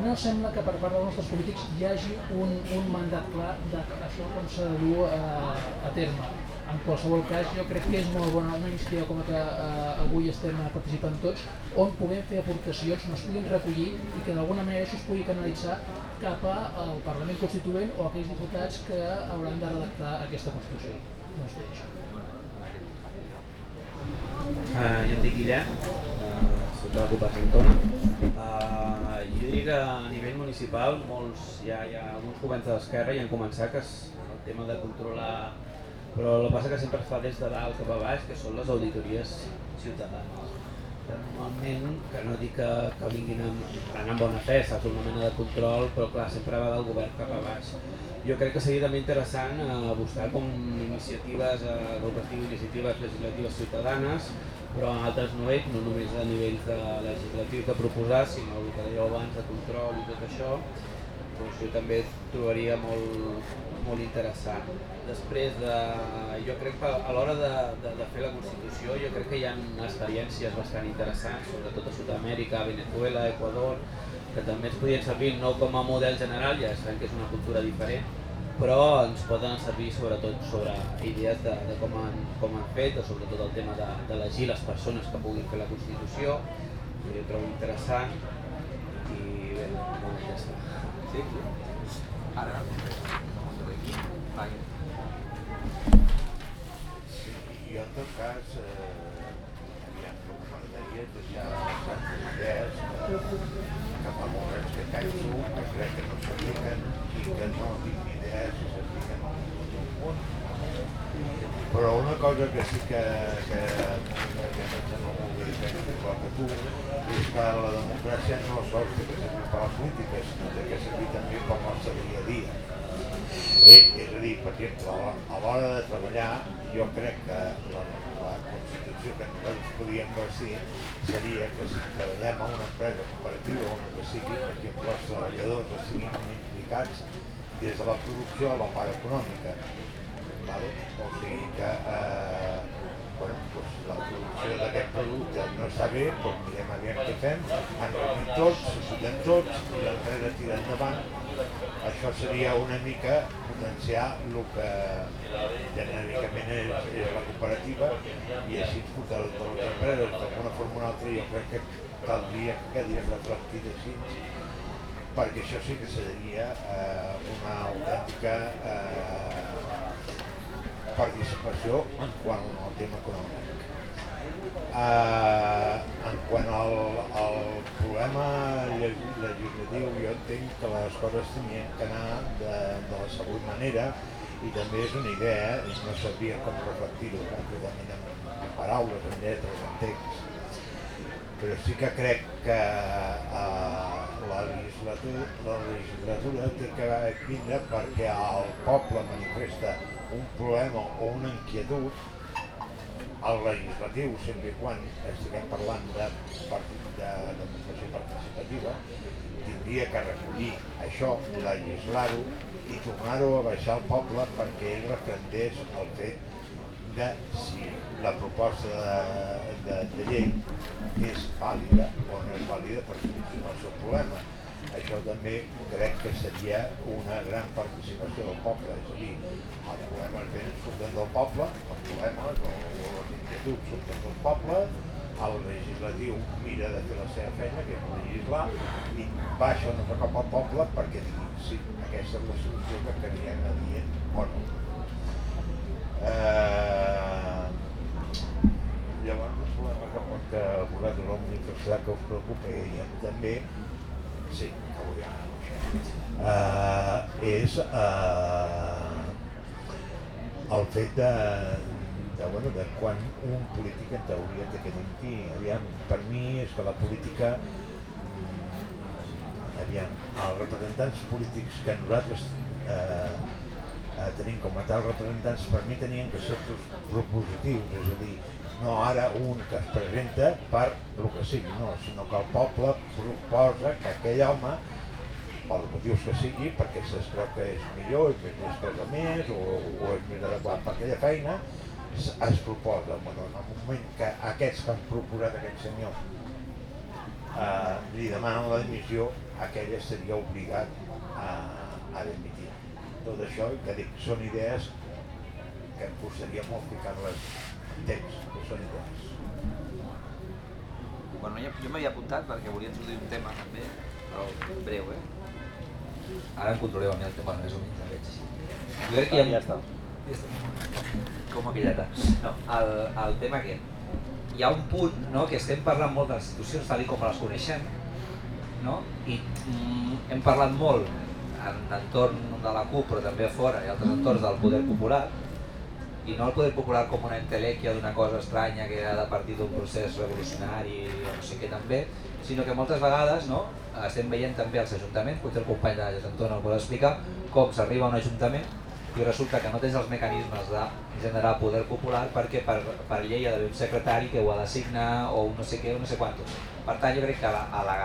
no sembla que per part dels nostres polítics hi hagi un, un mandat clar de això com s'ha de dur eh, a terme. En qualsevol cas, jo crec que és molt bona una iniciativa com que eh, avui estem participant tots, on puguem fer aportacions, no es puguin recollir i que d'alguna manera això es pugui canalitzar cap al Parlament Constituent o a aquells diputats que hauran de redactar aquesta Constitució. No sé, això. Uh, jo em dic Guillem, uh, soc de la CUP Argentona. Uh, jo diria que a nivell municipal molts, hi, ha, hi ha alguns governs de l'esquerra i han començat que és el tema de controlar però el que passa que sempre es fa des de dalt cap a baix, que són les auditories ciutadanes. Normalment, que no dic que, que vinguin amb, amb bona fe, saps, una mena de control, però clar, sempre va del govern cap a baix jo crec que seria també interessant eh, buscar com iniciatives, eh, iniciatives legislatives ciutadanes, però en altres nivells, no només a nivells de legislatius de proposar, sinó el que dèieu abans de control i tot això, doncs jo també trobaria molt, molt interessant. Després, de, jo crec que a l'hora de, de, de fer la Constitució, jo crec que hi ha experiències bastant interessants, sobretot a Sud-amèrica, Venezuela, Equador, que també ens podien servir no com a model general, ja sabem que és una cultura diferent, però ens poden servir sobretot sobre idees de, de com, han, com han fet, o sobretot el tema d'elegir les persones que puguin fer la Constitució, que jo trobo interessant, i bé, molt ja està. Sí? Ara, Vai. Jo tot cas, eh, aviam, el que m'agradaria és deixar que, que fa molts anys que penso, que crec que no s'apliquen i que no tinc idea si s'apliquen al món. Però una cosa que sí que, que, que em sembla molt bé que igual que tu, és que la democràcia no sols que servir per la política, sinó té que servir també per el nostre dia a dia. Eh, és a dir, per exemple, a l'hora de treballar, jo crec que la, la Constitució que nosaltres podíem vestir seria que si treballem a una empresa cooperativa o que sigui, per exemple, els treballadors estiguin implicats des de la producció a la part econòmica. Vale? O sigui que eh, bueno, doncs la producció d'aquest producte no està bé, doncs mirem aviam què fem, han reunit tots, s'ajuden tots i l'empresa tira endavant. Això seria una mica potenciar el que genèricament és, és la cooperativa i així portar totes les empreses d'alguna forma o una altra jo crec que caldria que quedi reflectit així perquè això sí que seria eh, una autèntica eh, participació en quant al tema econòmic. Uh, en quant al, al problema legislatiu, jo entenc que les coses tenien que anar de, de la següent manera i també és una idea, eh? no sabia com reflectir-ho concretament en, en paraules, en lletres, en text. Però sí que crec que uh, la, legislatura, la legislatura té que vindre perquè el poble manifesta un problema o una inquietud al legislatiu, sempre i quan estiguem parlant de, de democràcia participativa, tindria que recollir això, legislar-ho i tornar-ho a baixar al poble perquè ell referendés el fet de si la proposta de, de, de llei és vàlida o no és vàlida per solucionar el seu problema. Això també crec que seria una gran participació del poble, és a dir, els problemes venen surten del poble, els problemes o, o inquietuds surten del poble, el legislatiu mira de fer la seva feina, que és legislar, i baixa una altre cop al poble perquè digui sí, aquesta és la solució que creiem adient o no. Eh, llavors, el problema que porta a vosaltres el manifestar que us preocupa i també sí, que vull anar uh, és uh, el fet de, de, bueno, de quan un polític en teoria té que mentir. Aviam, per mi és que la política mm, aviam, els representants polítics que nosaltres eh, eh, tenint com a tals representants, per mi tenien que ser propositius, és a dir, no ara un que es presenta per el que sigui, no, sinó que el poble proposa que aquell home, pels motius que sigui, perquè es creu que és millor que és cosa més o, o és més adequat per aquella feina, es, es proposa. Bueno, en el moment que aquests que han proposat aquest senyor eh, li demanen la dimissió, aquell seria obligat a, a dimitir. Tot això, que dic, són idees que em costaria molt ficar-les en temps, que són idees. Bueno, jo, jo m'havia apuntat perquè volia introduir un tema també, però breu, eh? Ara em controleu a mi el tema, més o menys, el veig. Jo crec que hi ha... Ja està. Ja està. Com aquelleta. No, el, el tema aquest. Hi ha un punt no, que estem parlant molt de les institucions tal com les coneixem, no? i mm, hem parlat molt en l'entorn de la CUP, però també a fora i altres entorns del poder popular, i no el poder popular com una entelèquia d'una cosa estranya que ha de partir d'un procés revolucionari o no sé què també, sinó que moltes vegades no, estem veient també als ajuntaments, potser el company de Josep Anton el vol explicar, com s'arriba a un ajuntament i resulta que no tens els mecanismes de generar poder popular perquè per, per llei ha d'haver un secretari que ho ha de signar o un no sé què o no sé quantos. Per tant, jo crec que a la, a la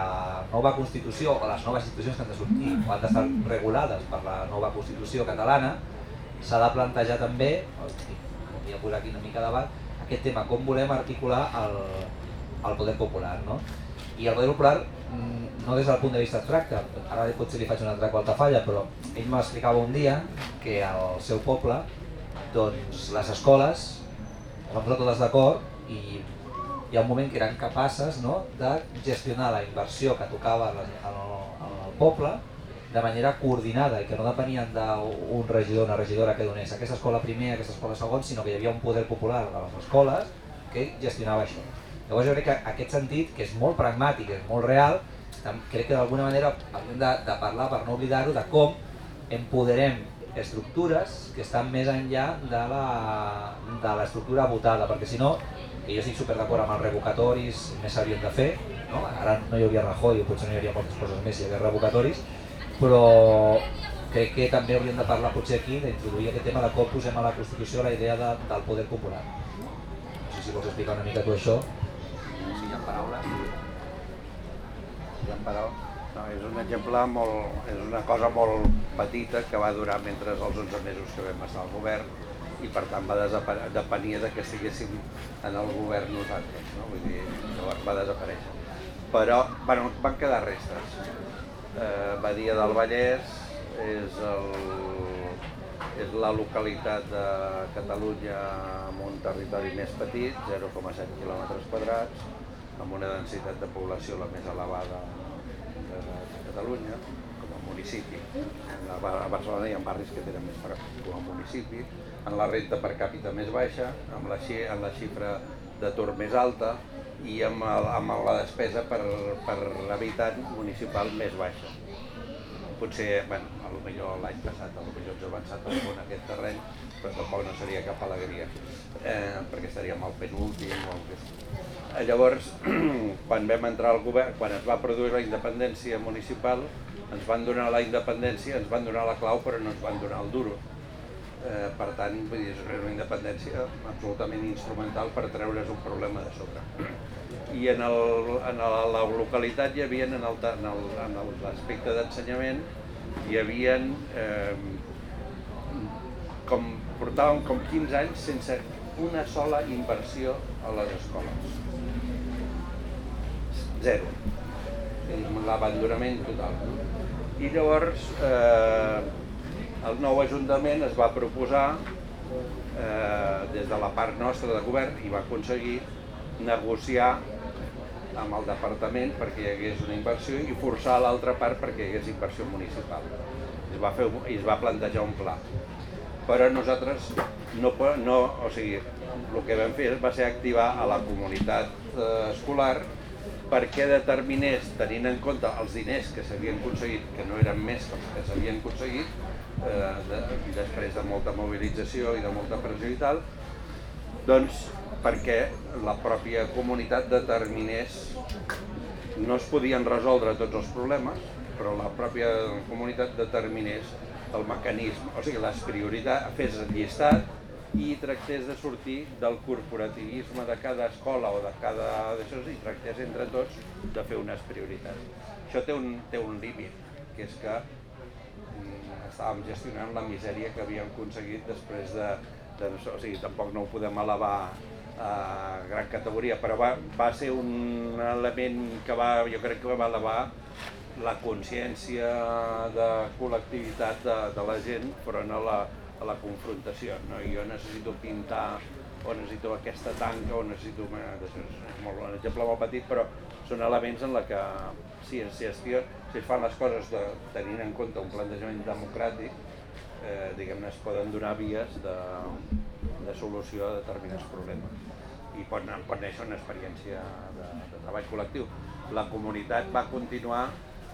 nova Constitució o les noves institucions que han de sortir o han d'estar regulades per la nova Constitució catalana s'ha de plantejar també, podria posar aquí una mica debat, aquest tema, com volem articular el, el poder popular. No? I el poder popular no des del punt de vista abstracte, ara potser li faig una altra qualta falla, però ell m'explicava un dia que al seu poble doncs, les escoles es van posar totes d'acord i hi ha un moment que eren capaces no, de gestionar la inversió que tocava al poble de manera coordinada i que no depenien d'un regidor o una regidora que donés aquesta escola primer, aquesta escola segon, sinó que hi havia un poder popular a les escoles que gestionava això. Llavors jo crec que aquest sentit, que és molt pragmàtic, és molt real, crec que d'alguna manera hauríem de, de parlar, per no oblidar-ho, de com empoderem estructures que estan més enllà de l'estructura votada, perquè si no, i jo estic super d'acord amb els revocatoris, més s'haurien de fer, no? ara no hi hauria Rajoy potser no hi hauria moltes coses més si hi hagués revocatoris, però crec que també hauríem de parlar potser aquí d'introduir aquest tema de com posem a la Constitució la idea de, del poder popular. No sé si vols explicar una mica tu això. Si hi ha pareu? No, és un exemple molt, és una cosa molt petita que va durar mentre els 11 mesos que vam estar al govern i per tant va depenia de que estiguéssim en el govern nosaltres, no? Vull dir, llavors va desaparèixer. Però, bueno, van quedar restes. Eh, Badia del Vallès és, el, és la localitat de Catalunya amb un territori més petit, 0,7 quilòmetres quadrats, amb una densitat de població la més elevada de Catalunya, com a municipi. A Ba- a Barcelona hi ha barris que tenen més com a municipi, en la renta per càpita més baixa, amb la, amb la xifra d'atur més alta i amb, el, amb la despesa per, per habitant municipal més baixa. Potser, bueno, a lo millor l'any passat, a lo millor ens ha avançat punt aquest terreny, però tampoc no seria cap alegria, eh, perquè estaríem al penúltim o el que sigui. Eh, Llavors, quan vam entrar al govern, quan es va produir la independència municipal, ens van donar la independència, ens van donar la clau, però no ens van donar el duro. Eh, per tant, vull dir, és una independència absolutament instrumental per treure's un problema de sobre. I en, el, en la, la localitat hi havia, en l'aspecte d'ensenyament, hi havia eh, com portàvem com 15 anys sense una sola inversió a les escoles. Zero. L'abandonament total. I llavors eh, el nou Ajuntament es va proposar eh, des de la part nostra de govern i va aconseguir negociar amb el departament perquè hi hagués una inversió i forçar l'altra part perquè hi hagués inversió municipal. Es va, fer, es va plantejar un pla. Però nosaltres no, no, o sigui, el que vam fer va ser activar a la comunitat eh, escolar perquè determinés, tenint en compte els diners que s'havien aconseguit, que no eren més que els que s'havien aconseguit, eh, de, després de molta mobilització i de molta pressió i tal, doncs perquè la pròpia comunitat determinés, no es podien resoldre tots els problemes, però la pròpia comunitat determinés el mecanisme, o sigui, les prioritats, fes el llistat i tractés de sortir del corporativisme de cada escola o de cada d'això i tractés entre tots de fer unes prioritats. Això té un, té un límit, que és que mm, estàvem gestionant la misèria que havíem aconseguit després de, de o sigui, tampoc no ho podem elevar a gran categoria, però va, va ser un element que va, jo crec que va elevar la consciència de col·lectivitat de, de la gent front a la, a la confrontació. No? Jo necessito pintar o necessito aquesta tanca o necessito... És molt, un exemple molt petit, però són elements en la que si es, gestió, si es fan les coses de, tenint en compte un plantejament democràtic, eh, diguem-ne, es poden donar vies de, de solució a determinats problemes i pot, pot néixer una experiència de, de treball col·lectiu. La comunitat va continuar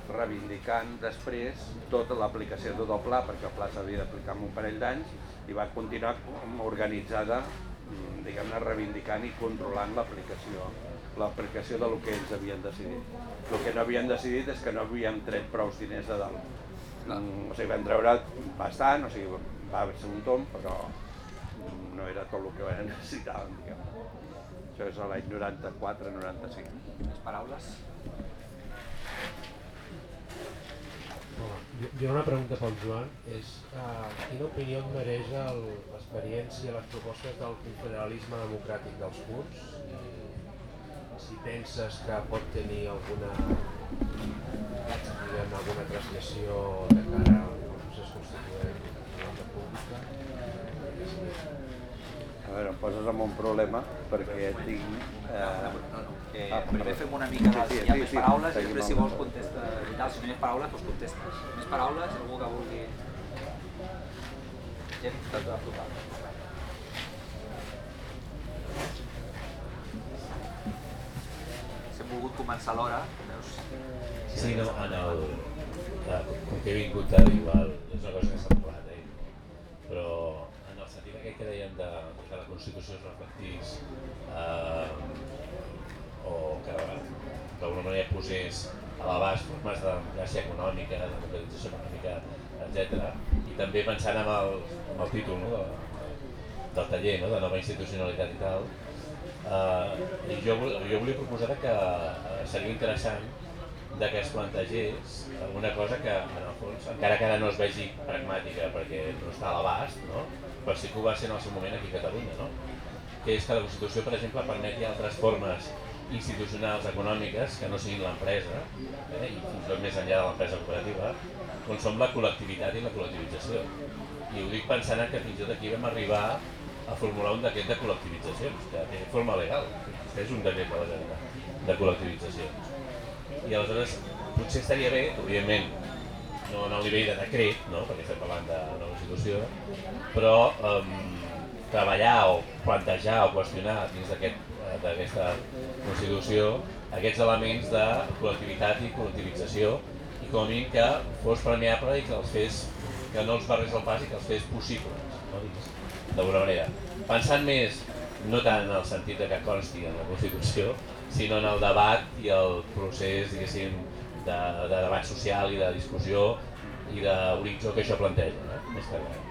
reivindicant després tota l'aplicació de tot el pla, perquè el pla s'havia d'aplicar en un parell d'anys, i va continuar organitzada, mm, diguem-ne, reivindicant i controlant l'aplicació l'aplicació del que ells havien decidit. El que no havien decidit és que no havíem tret prou diners de dalt. Mm, o sigui, vam treure bastant, o sigui, va ser un tom, però no era tot el que necessitàvem, diguem. Això és l'any 94-95. Més paraules? Jo una pregunta pel Joan és uh, quina opinió et mereix l'experiència, les propostes del confederalisme democràtic dels curts? Si penses que pot tenir alguna, diguem, alguna translació de cara a un procés constituent de la república? A veure, em poses en un problema perquè tinc... Eh... No, no, que Ah, primer fem una mica de... Sí, sí, hi ha sí, més sí, paraules i després si amb vols i tal, si no hi ha paraules, doncs contestes. Més paraules, algú que vulgui... Gent, tot de total. Si hem volgut començar a l'hora, veus? Sí, no, en el, clar, com que he vingut tard, igual, és una cosa que s'ha parlat, eh? però aquest que dèiem de, que la Constitució es reflectís eh, o que d'alguna manera posés a l'abast formes de democràcia econòmica, de democratització econòmica, etc. I també pensant en el, en el títol no, de, del taller, no, de nova institucionalitat i tal, eh, i jo, jo volia proposar que eh, seria interessant de que es plantegés alguna cosa que, en el fons, encara que ara no es vegi pragmàtica perquè no està a l'abast, no? Però sí que ho va ser en el seu moment aquí a Catalunya, no? que és que la Constitució, per exemple, permeti altres formes institucionals econòmiques que no siguin l'empresa, eh? i fins i tot més enllà de l'empresa cooperativa, com són la col·lectivitat i la col·lectivització. I ho dic pensant en que fins i tot aquí vam arribar a formular un decret de col·lectivitzacions, que té forma legal, que existeix un decret de la Generalitat de col·lectivitzacions. I aleshores potser estaria bé, evidentment, no en el nivell de decret, no? perquè estem parlant de nova institució, però um, treballar o plantejar o qüestionar dins eh, d'aquesta Constitució aquests elements de col·lectivitat i col·lectivització i com a que fos premiable i que els fes que no els barrés el pas i que els fes possibles, no? d'alguna manera. Pensant més, no tant en el sentit de que consti en la Constitució, sinó en el debat i el procés, diguéssim, de, de debat social i de discussió i d'horitzó que això planteja, no? més que res.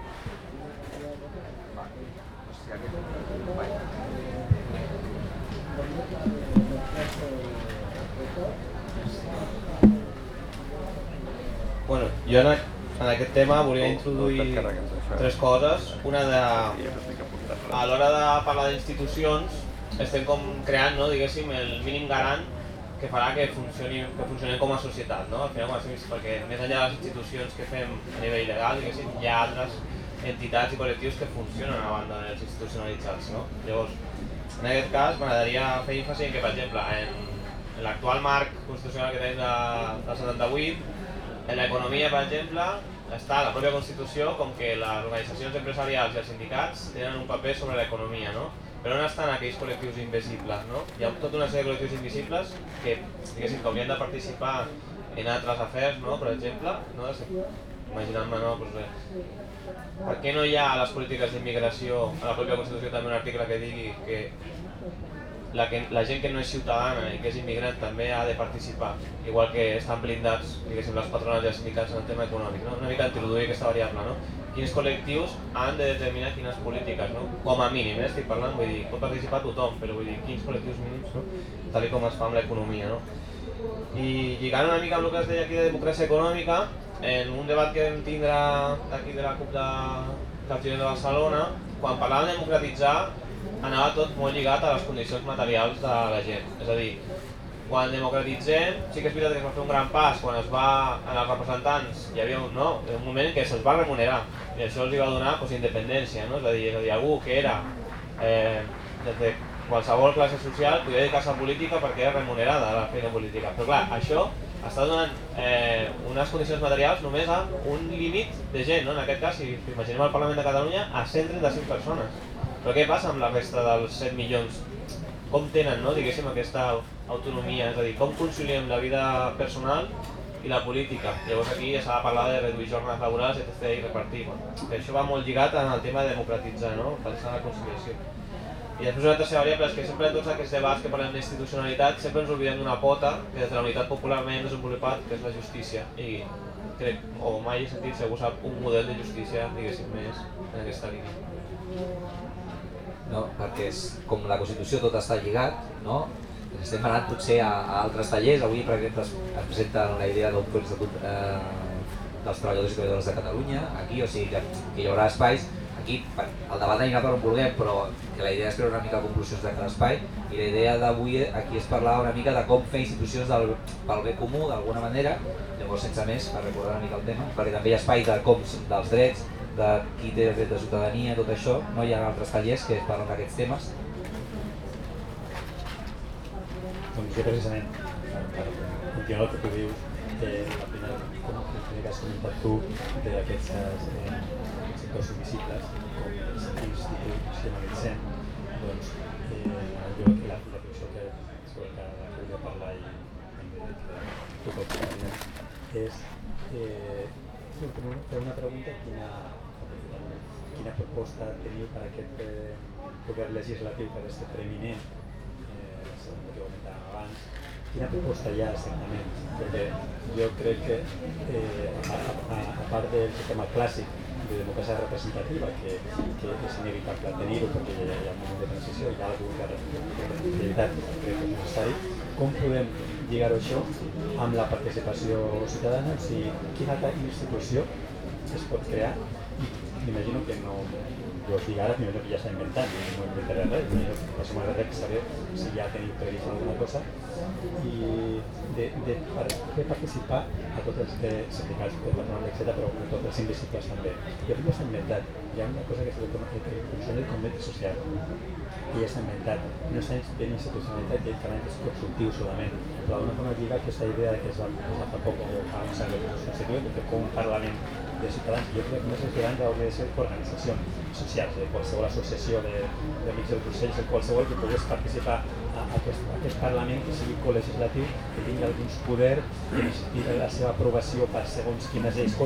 Bueno, jo en, en aquest tema volia introduir tres coses. Una de... A l'hora de parlar d'institucions, estem com creant, no, diguéssim, el mínim garant que farà que funcioni, que funcionem com a societat, no? Al final, com a perquè més enllà de les institucions que fem a nivell legal, diguéssim, hi ha altres entitats i col·lectius que funcionen a banda dels institucionalitzats, no? Llavors, en aquest cas, m'agradaria fer èmfasi en que, per exemple, en, en l'actual marc constitucional que tenim de, del 78, en l'economia, per exemple, està la pròpia Constitució com que les organitzacions empresarials i els sindicats tenen un paper sobre l'economia, no? Però on estan aquells col·lectius invisibles, no? Hi ha tota una sèrie de col·lectius invisibles que, diguéssim, que haurien de participar en altres afers, no? Per exemple, no? Imaginant-me, no? Pues, bé, per què no hi ha a les polítiques d'immigració, a la pròpia Constitució també un article que digui que la, que, la gent que no és ciutadana i que és immigrant també ha de participar, igual que estan blindats diguéssim, les patronals i els sindicats en el tema econòmic, no? una mica introduir aquesta variable. No? Quins col·lectius han de determinar quines polítiques, no? com a mínim, eh? estic parlant, vull dir, pot participar tothom, però vull dir, quins col·lectius mínims, no? tal com es fa amb l'economia. No? I lligant una mica amb el que es deia aquí de democràcia econòmica, en un debat que vam tindre aquí de la CUP de, del de Barcelona, quan parlàvem de democratitzar, anava tot molt lligat a les condicions materials de la gent. És a dir, quan democratitzem, sí que és veritat que es va fer un gran pas, quan es va, en els representants, hi havia un, no, un moment en què se'ls va remunerar, i això els va donar pues, independència, no? és, a dir, és a dir, algú que era eh, des de qualsevol classe social podia dedicar-se a política perquè era remunerada a la feina política. Però clar, això està donant eh, unes condicions materials només a un límit de gent, no? en aquest cas, si imaginem el Parlament de Catalunya, a 135 persones. Però què passa amb la resta dels 7 milions? Com tenen, no, diguéssim, aquesta autonomia? És a dir, com conciliem la vida personal i la política? Llavors aquí ja s'ha de parlar de reduir jornades laborals, etc. i repartir. Bueno, que això va molt lligat en el tema de democratitzar, no? pensar en la conciliació. I després una tercera variable és que sempre en tots aquests debats que parlem d'institucionalitat sempre ens oblidem d'una pota que des de la unitat popularment hem desenvolupat, que és la justícia. I crec, o mai he sentit, segur sap, un model de justícia, diguéssim, més en aquesta línia no? perquè és, com la Constitució tot està lligat, no? Estem anant potser a, a altres tallers, avui per exemple es, es presenta la idea d'un fons estatut eh, dels treballadors i treballadores de Catalunya, aquí, o sigui que, que hi haurà espais, aquí el debat anirà per on vulguem, però que la idea és treure una mica conclusions de cada espai. I la idea d'avui aquí és parlar una mica de com fer institucions del, pel bé comú d'alguna manera, llavors sense més, per recordar una mica el tema, perquè també hi ha espai de com dels drets, de qui té dret de ciutadania, tot això, no hi ha altres tallers que parlen d'aquests temes. Doncs jo precisament, per continuar el que tu dius, eh, la primera, com el primer que has comentat tu, d'aquests eh, sectors invisibles, com els institucionalitzem, doncs eh, jo la, la reflexió que sobre la que volia parlar i també tu pots parlar és eh, fer una pregunta quina, quina proposta teniu per aquest eh, poder legislatiu, per aquest preeminent, eh, segons que comentàvem abans, quina proposta hi ha exactament? Perquè jo crec que, eh, a, a, a part del sistema clàssic de democràcia representativa, que, que és inevitable tenir-ho perquè hi ha, hi ha un moment de transició, hi ha alguna realitat crec que és necessari, com podem lligar-ho això amb la participació ciutadana? O sigui, quina altra institució es pot crear m'imagino que no, jo dic ara, m'imagino que ja s'ha inventat, no inventaré res, m'imagino que això m'agradaria saber si ja teniu previst alguna cosa. I de, de fer participar a tots els de sindicats, de patronal, etc, però a tots els invisibles també. I avui ja s'ha inventat, hi ha una cosa que es diu el conveni social, i ja s'ha inventat. No està ben institucionalitat i directament és consultiu solament, però d'alguna forma lliga aquesta idea que la, és la fa poc o fa uns anys de constitució, que com un Parlament de ciutadans, jo crec que més ciutadans hauria de ser organitzacions socials, de qualsevol associació d'amics de, del Consell, de qualsevol que pogués participar a, aquest, a aquest Parlament que sigui col·legislatiu, que tingui alguns poder, que necessiti la seva aprovació per segons quines lleis,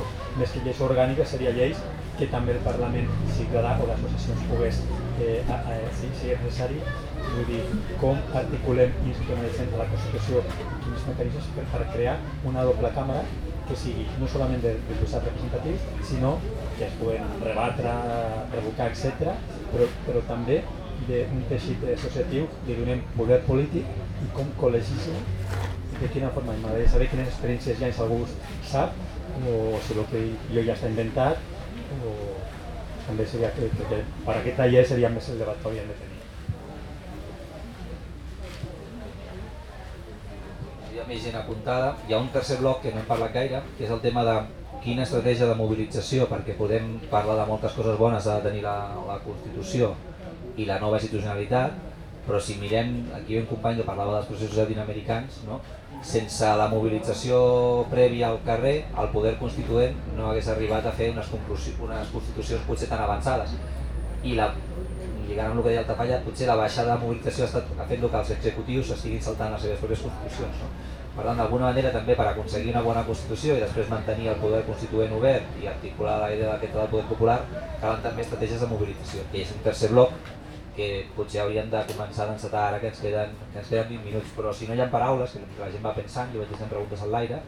més que lleis orgàniques seria lleis que també el Parlament ciutadà o d'associacions pogués, eh, a, a, si, si és necessari, vull dir, com articulem i institucionalitzem a la Constitució quins mecanismes per, per crear una doble càmera que sigui no solament de, de diputats representatius, sinó que es poden rebatre, revocar, etc., però, però també d'un teixit associatiu li donem poder polític i com col·legisme de quina forma. M'agradaria saber quines experiències ja si algú sap o si el que jo ja està inventat o també seria que, que, per aquest taller seria més el debat que hauríem de tenir. Més gent apuntada. Hi ha un tercer bloc que no hem parlat gaire, que és el tema de quina estratègia de mobilització, perquè podem parlar de moltes coses bones de tenir la, la Constitució i la nova institucionalitat, però si mirem, aquí un company que parlava dels processos latinoamericans, no? sense la mobilització prèvia al carrer, el poder constituent no hagués arribat a fer unes, unes constitucions potser tan avançades. I la, lligant amb el que deia el Tafalla, potser la baixada de mobilització ha, estat, ha fet que els executius estiguin saltant les seves pròpies constitucions. No? Per tant, d'alguna manera també per aconseguir una bona Constitució i després mantenir el poder constituent obert i articular la idea d'aquest del poder popular, calen també estratègies de mobilització, que és un tercer bloc que potser hauríem de començar a encetar ara que ens queden, que ens queden 20 minuts, però si no hi ha paraules, que la gent va pensant, jo vaig deixant preguntes al l'aire,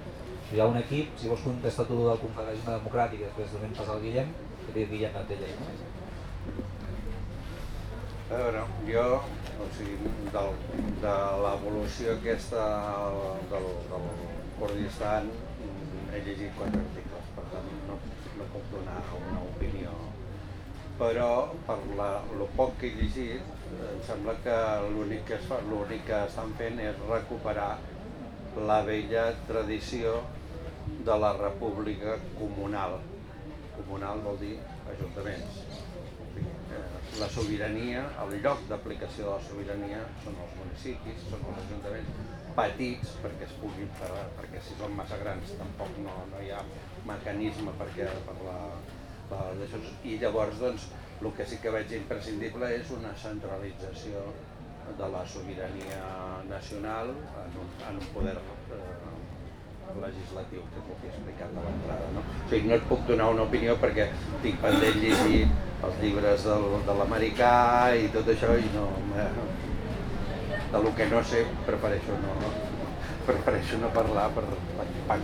hi ha un equip, si vols contestar tu del confederalisme democràtic i després donem pas al Guillem, que té Guillem Antella. No? A veure, jo, o sigui, del, de l'evolució aquesta del, del Kurdistan he llegit quatre articles, per tant no, no puc donar una opinió però per la, el poc que he llegit em sembla que l'únic que, que estan fent és recuperar la vella tradició de la república comunal. Comunal vol dir ajuntaments. La sobirania, el lloc d'aplicació de la sobirania són els municipis, són els ajuntaments petits perquè es puguin parar, perquè si són massa grans tampoc no, no hi ha mecanisme perquè per la, i llavors doncs, el que sí que veig imprescindible és una centralització de la sobirania nacional en un, en un poder eh, legislatiu, que he explicat a l'entrada. No? O sigui, no et puc donar una opinió perquè tinc pendent llegir els llibres del, de l'americà i tot això i no... Eh, de lo que no sé prefereixo no, no prefereixo no parlar per, per, per,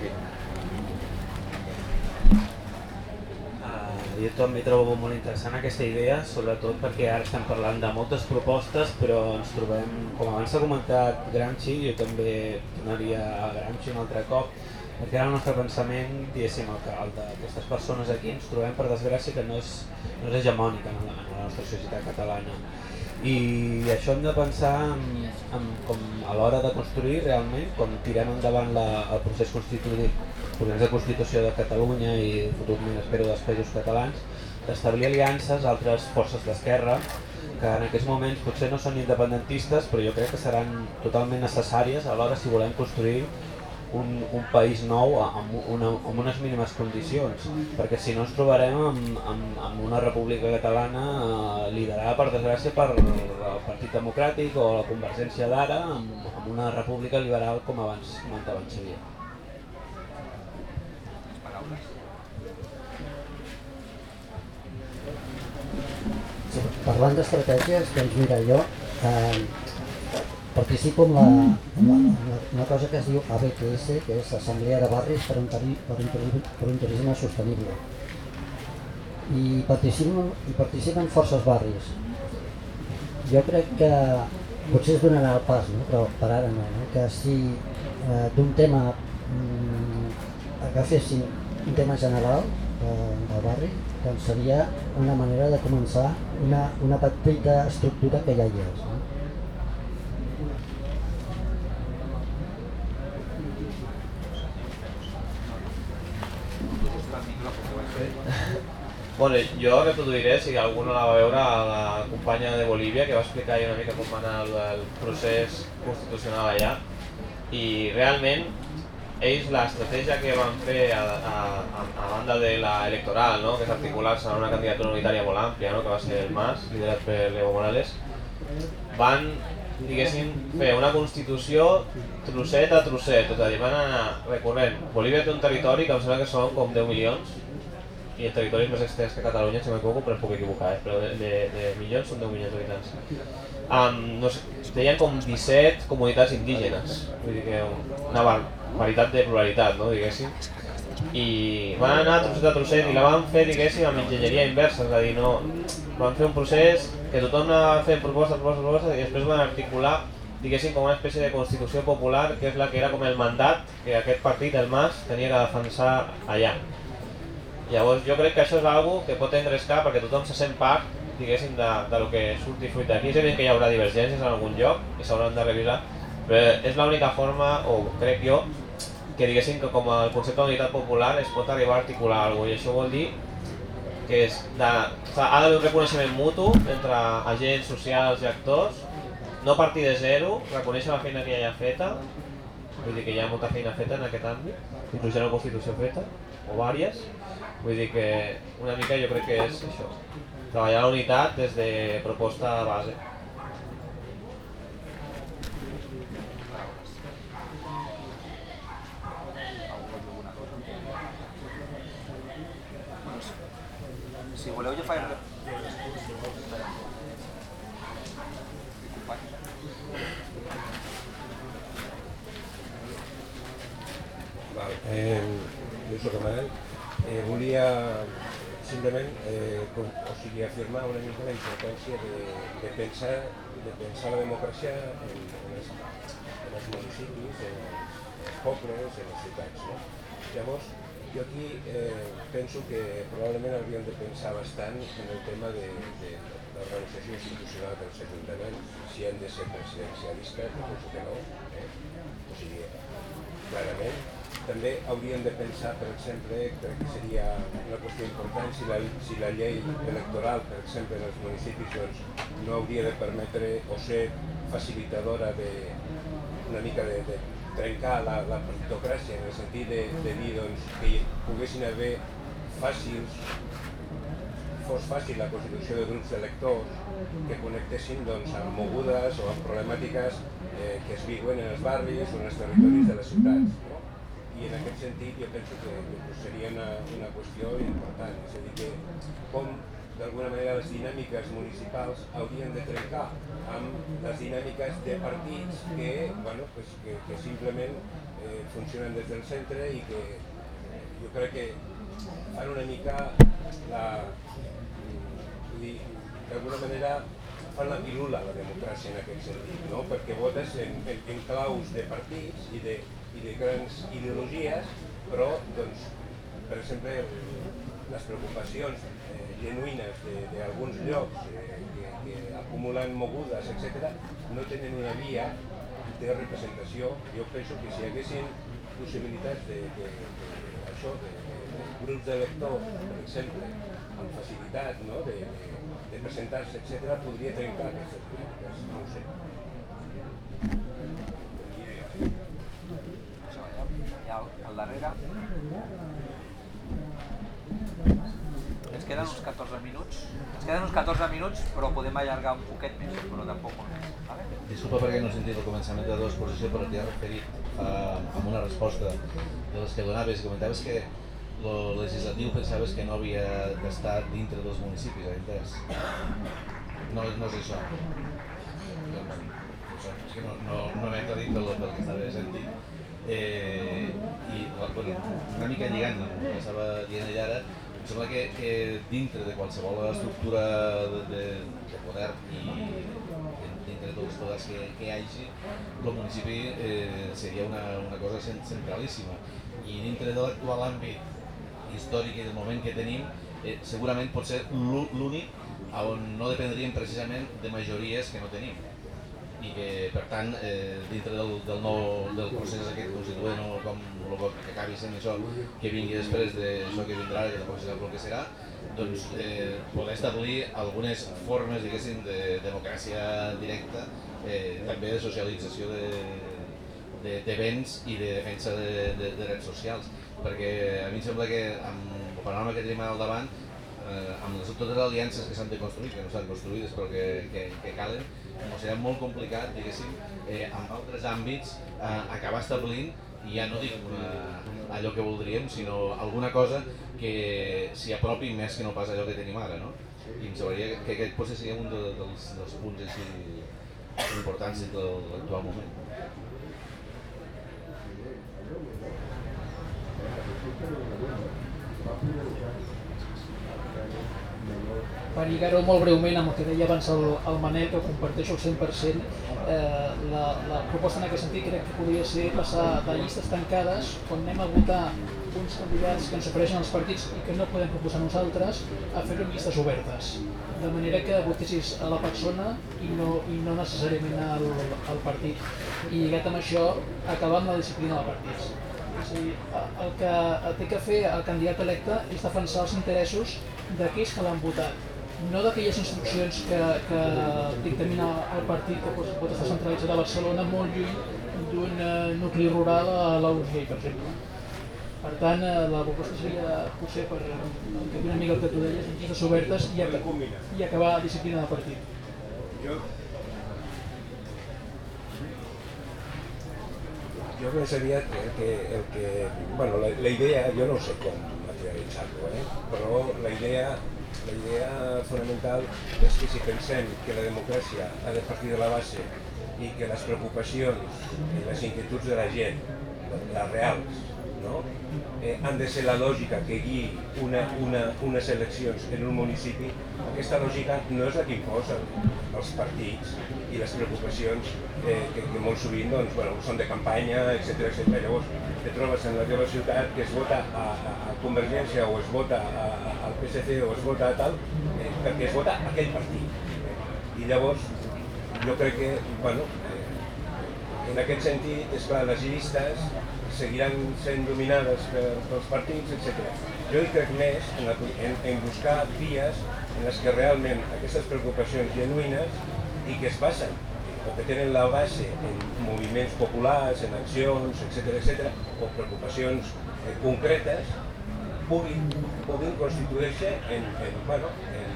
jo també trobo molt interessant aquesta idea, sobretot perquè ara estem parlant de moltes propostes, però ens trobem, com abans s'ha comentat Gramsci, jo també tornaria a Gramsci un altre cop, perquè ara el nostre pensament, diguéssim, el, el d'aquestes persones aquí, ens trobem per desgràcia que no és, no és hegemònica en la, en la nostra societat catalana. I això hem de pensar en, en, com a l'hora de construir realment, com tirem endavant la, el procés constitutiu procés de Constitució de Catalunya i futurament espero dels països catalans, d'establir aliances a altres forces d'esquerra que en aquests moments potser no són independentistes però jo crec que seran totalment necessàries alhora si volem construir un, un país nou amb, una, amb unes mínimes condicions perquè si no ens trobarem amb, amb, amb una república catalana eh, liderada per desgràcia per el Partit Democràtic o la Convergència d'ara amb, amb una república liberal com abans comentava en Xavier. Parlant d'estratègies, doncs mira, jo eh, participo en, la, en, la, en una cosa que es diu ABTS, que és Assemblea de Barris per un, per un, per un turisme sostenible. I participen, i participen forces barris. Jo crec que potser es donarà el pas, no? però per ara no, no? que si eh, d'un tema mm, agafessin un tema general eh, del barri, doncs seria una manera de començar una, una petita estructura que ja hi és. No? Bueno, jo reproduiré, si algú no la va veure, la companya de Bolívia, que va explicar una mica com va anar el, el procés constitucional allà. I realment ells l'estratègia que van fer a, a, a, a banda de la electoral, no? que és articular-se en una candidatura unitària molt àmplia, no? que va ser el MAS, liderat per Evo Morales, van diguéssim, fer una constitució trosset a trosset, és a dir, van anar recorrent. Bolívia té un territori que em sembla que són com 10 milions, i el territori és més extens que Catalunya, si m'equivoco, però em puc equivocar, eh? però de, de, de milions són 10 milions d'habitants. Um, no sé, deien com 17 comunitats indígenes, vull dir que una varietat de pluralitat, no, diguéssim. I van anar trosset a trosset i la van fer, diguéssim, amb enginyeria inversa, és a dir, no, van fer un procés que tothom anava fent propostes, propostes, propostes i després van articular diguéssim com una espècie de constitució popular que és la que era com el mandat que aquest partit, el MAS, tenia que defensar allà. Llavors jo crec que això és algo que pot engrescar perquè tothom se sent part diguéssim de, de lo que surti fruit d'aquí. És evident que hi haurà divergències en algun lloc i s'hauran de revisar, però és l'única forma, o crec jo, que diguéssim que com el concepte d'unitat popular es pot arribar a articular alguna i això vol dir que és de, ha d'haver un reconeixement mutu entre agents socials i actors, no partir de zero, reconèixer la feina que ja hi ha feta, vull dir que hi ha molta feina feta en aquest àmbit, inclús hi ha una Constitució feta, o vàries. Vull dir que una mica jo crec que és això, treballar la unitat des de proposta base. Si voleu jo faig... Eh, jo soc Manel. Eh, volia simplement eh, com, o sigui, afirmar una mica la importància de, de, pensar, de pensar la democràcia en, en, els, en els municipis, en els pobles, en les ciutats. No? Llavors, jo aquí eh, penso que probablement hauríem de pensar bastant en el tema de, de l'organització institucional dels ajuntaments, si han de ser presidencialistes, penso que no, eh? o sigui, clarament, també hauríem de pensar, per exemple, crec que seria una qüestió important, si la, si la llei electoral, per exemple, en els municipis doncs, no hauria de permetre o ser facilitadora de una mica de, de trencar la, la partitocràcia en el sentit de, de dir doncs, que poguessin haver fàcils fos fàcil la constitució de grups d'electors que connectessin doncs, amb mogudes o amb problemàtiques eh, que es viuen en els barris o en els territoris de les ciutats. No? I en aquest sentit jo penso que, seria una, una qüestió important, és a dir, que com d'alguna manera les dinàmiques municipals haurien de trencar amb les dinàmiques de partits que, bueno, pues, que, que simplement eh, funcionen des del centre i que eh, jo crec que fan una mica la, d'alguna manera fan la pilula la democràcia en aquest sentit, no? perquè votes en, en, en claus de partits i de, de grans ideologies, però, doncs, per exemple, les preocupacions eh, genuïnes d'alguns llocs eh, que, que acumulen mogudes, etc., no tenen una via de representació. Jo penso que si hi haguessin possibilitats de, de, de, això, de, de, de grups d'electors, per exemple, amb facilitat no? de, de, de presentar-se, etc., podria trencar aquestes dinàmiques, no ho sé. Darrere. Ens queden uns 14 minuts. Ens queden uns 14 minuts, però podem allargar un poquet més, però tampoc molt més. Vale? Disculpa perquè no he sentit el començament de la exposició, però t'hi ha referit eh, amb una resposta de les que donaves. Comentaves que el legislatiu pensaves que no havia d'estar dintre dels municipis, ha entès? No, no és això. És que no, no, no m'he aclarit del, del que estava sentint eh, i bueno, una mica lligant amb el que estava dient ella ara, em sembla que, que dintre de qualsevol estructura de, de, de poder i dintre de tots els poders que, que hi hagi, el municipi eh, seria una, una cosa centralíssima. I dintre de l'actual àmbit històric i del moment que tenim, eh, segurament pot ser l'únic on no dependríem precisament de majories que no tenim i que per tant eh, dintre del, del, nou, del procés aquest constituent o com el que acabi sent això que vingui després d'això que vindrà que tampoc sap el que serà doncs eh, poder establir algunes formes diguéssim de democràcia directa eh, també de socialització de, de, de béns i de defensa de, de, de drets socials. Perquè a mi em sembla que amb el panorama que tenim al davant eh, amb les, totes les aliances que s'han de construir, que no s'han construïdes però que, que, que calen, o serà molt complicat, diguéssim, eh, en altres àmbits eh, acabar establint, i ja no dic una, allò que voldríem, sinó alguna cosa que s'hi apropi més que no pas allò que tenim ara, no? I em semblaria que, que aquest potser seria un de, dels, dels punts així importants de l'actual moment. Per lligar-ho molt breument amb el que deia abans el, el Manel, que comparteixo al 100%, eh, la, la proposta en aquest sentit crec que podria ser passar de llistes tancades, quan anem a votar uns candidats que ens ofereixen els partits i que no podem proposar nosaltres, a fer-ho en llistes obertes. De manera que votessis a la persona i no, i no necessàriament al, al partit. I lligat amb això, acabar amb la disciplina de partits. És a dir, el que té que fer el candidat electe és defensar els interessos d'aquells que l'han votat no d'aquelles instruccions que, que dictamina el partit que pot, pot estar centralitzat a Barcelona molt lluny d'un uh, nucli rural a l'Urgell, per exemple. Per tant, uh, la proposta seria potser per que una mica el que tu deies, llistes obertes i, ac i acabar la disciplina de partit. Jo, jo més aviat el que, el que bueno, la, la idea, jo no sé com materialitzar-lo, eh? però la idea la idea fonamental és que si pensem que la democràcia ha de partir de la base i que les preocupacions i les inquietuds de la gent, les reals, no? eh, han de ser la lògica que guiï una, una, unes eleccions en un municipi, aquesta lògica no és la que imposen els partits i les preocupacions eh, que, que molt sovint doncs, bueno, són de campanya, etc etc. Llavors, te trobes en la teva ciutat que es vota a, a, a Convergència o es vota a, a, al PSC o es vota a tal, eh, perquè es vota aquell partit. I llavors, jo crec que, bueno, eh, en aquest sentit, és clar, les llistes seguiran sent dominades pels partits, etc. Jo hi crec més en, la, en, en buscar vies en les que realment aquestes preocupacions genuïnes i que es basen o que tenen la base en moviments populars, en accions, etc etc, o preocupacions eh, concretes, puguin, puguin constituir-se en, en, bueno, en,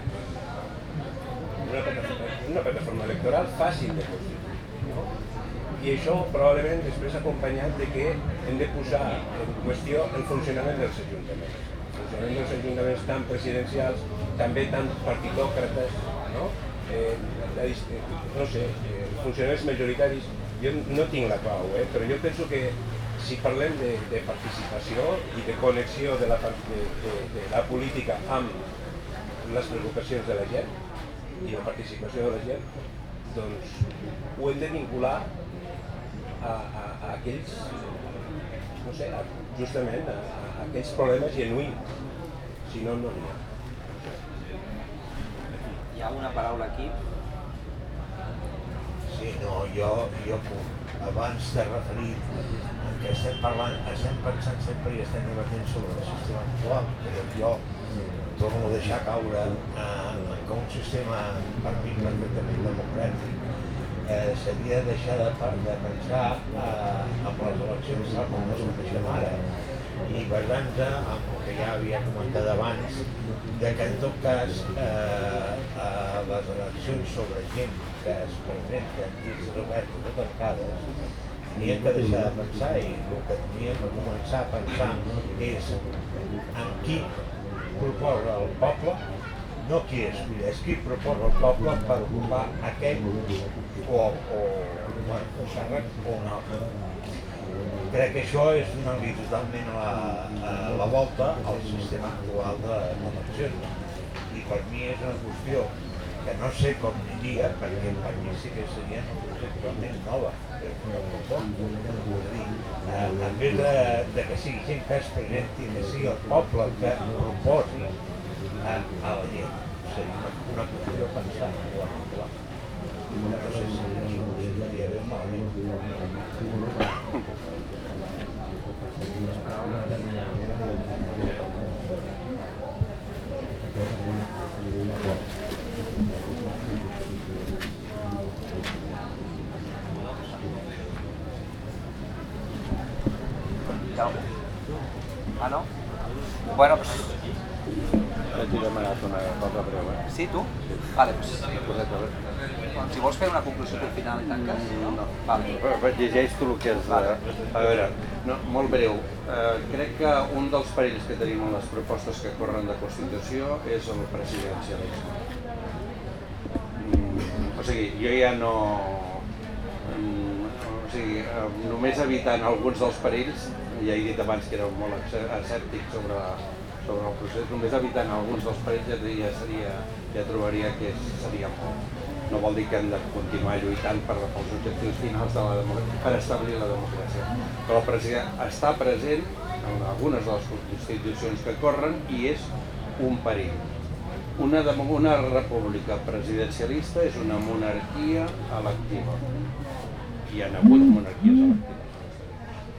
en una, plataforma, una plataforma electoral fàcil de constituir. No? I això probablement després acompanyat de que hem de posar en qüestió el funcionament dels ajuntaments. El funcionament dels ajuntaments tan presidencials, també tan partitòcrates, no? Eh, no sé, eh, funcionaris majoritaris, jo no tinc la clau, eh, però jo penso que si parlem de, de participació i de connexió de la, de, de, de la política amb les preocupacions de la gent i la participació de la gent, doncs ho hem de vincular a, a, a aquells, no sé, a, justament a, a aquells problemes genuïns. Si no, no n'hi ha. Hi ha una paraula aquí. Sí, no, jo, jo abans t'he referit que estem parlant, estem pensant sempre i estem debatent sobre el sistema actual, però jo torno a deixar caure eh, que un sistema per mi perfectament democràtic eh, s'havia de deixar de, de pensar eh, amb les eleccions tal com les coneixem ara i basant-se en el que ja havia comentat abans de que en tot cas eh, eh, les eleccions sobre gent que es presenten dins obertes o tancades teníem que deixar de pensar i el que teníem de començar a pensar és en qui proposa el poble no qui escolleix, qui proposa el poble per ocupar aquell o, o bueno, un càrrec o un altre. Crec que això és donar-li totalment la, la volta al sistema actual d'eleccions. I per mi és una qüestió que no sé com aniria, perquè per mi sí que seria una qüestió totalment nova. No dir, eh, en vez de, de que sigui gent que es presenti, que sigui el poble que proposi a, a la gent. Seria una, una qüestió a pensar. Bueno, clar. No sé si això podria bé malament. No. Ah, no? Bueno, pues... Ja t'he demanat una cosa breu, eh? Sí, tu? Vale, pues... Correcte, a veure. Doncs si vols fer una conclusió al final i tanques, no? No. Vale. Però llegeix tu el que és... Vale. A veure, no, molt breu. Eh, crec que un dels perills que tenim en les propostes que corren de Constitució és el presidencialisme. Mm, o sigui, jo ja no... Mm, o sigui, eh, només evitant alguns dels perills, ja he dit abans que era molt escè- escèptic sobre, sobre el procés, només evitant alguns dels perills ja, ja, seria, ja trobaria que seria molt. No vol dir que hem de continuar lluitant per pels objectius finals de la democràcia, per establir la democràcia. Però el president està present en algunes de les constitucions que corren i és un perill. Una, una república presidencialista és una monarquia electiva. Hi ha hagut monarquies electives.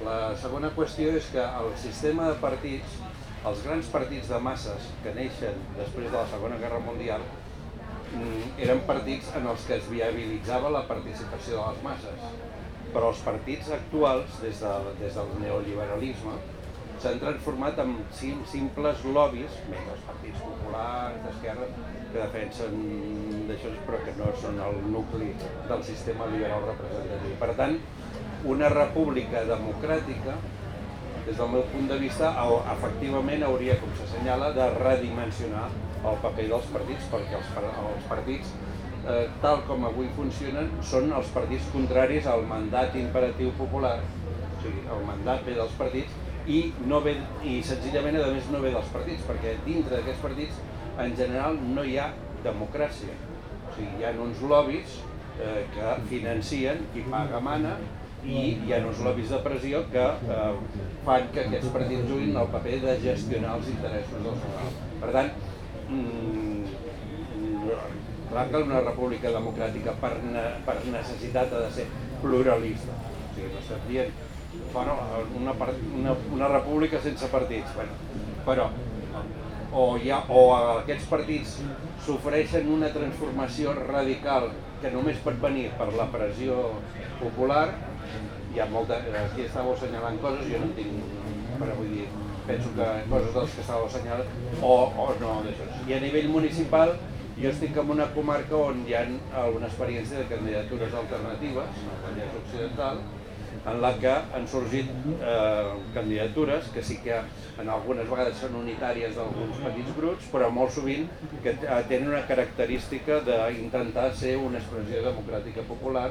La segona qüestió és que el sistema de partits, els grans partits de masses que neixen després de la Segona Guerra Mundial, eren partits en els que es viabilitzava la participació de les masses. Però els partits actuals, des, de, des del neoliberalisme, s'han transformat en sim, simples lobbies, més els partits populars, d'esquerra, que defensen d'això, però que no són el nucli del sistema liberal representatiu. Per tant, una república democràtica, des del meu punt de vista, efectivament hauria, com s'assenyala, de redimensionar el paper dels partits, perquè els, els partits, eh, tal com avui funcionen, són els partits contraris al mandat imperatiu popular, o sigui, el mandat ve dels partits i, no ve, i senzillament a més no ve dels partits, perquè dintre d'aquests partits en general no hi ha democràcia. O sigui, hi ha uns lobbies eh, que financien, qui paga mana, i hi ha uns lobbies de pressió que eh, fan que aquests partits juguin el paper de gestionar els interessos dels ciutadans. Per tant, mm, clar que una república democràtica per, ne, per necessitat ha de ser pluralista. O sigui, no estem dient bueno, una, una, una república sense partits. Bueno, però o, hi ha, o aquests partits s'ofereixen una transformació radical que només pot venir per la pressió popular, hi ha molta, aquí estàveu assenyalant coses, jo no en tinc, però vull dir, penso que coses dels que estàveu assenyalant, o, o no d'això. I a nivell municipal, jo estic en una comarca on hi ha alguna experiència de candidatures alternatives, al Vallès Occidental, en la que han sorgit eh, candidatures que sí que en algunes vegades són unitàries d'alguns petits grups, però molt sovint que tenen una característica d'intentar ser una expressió democràtica popular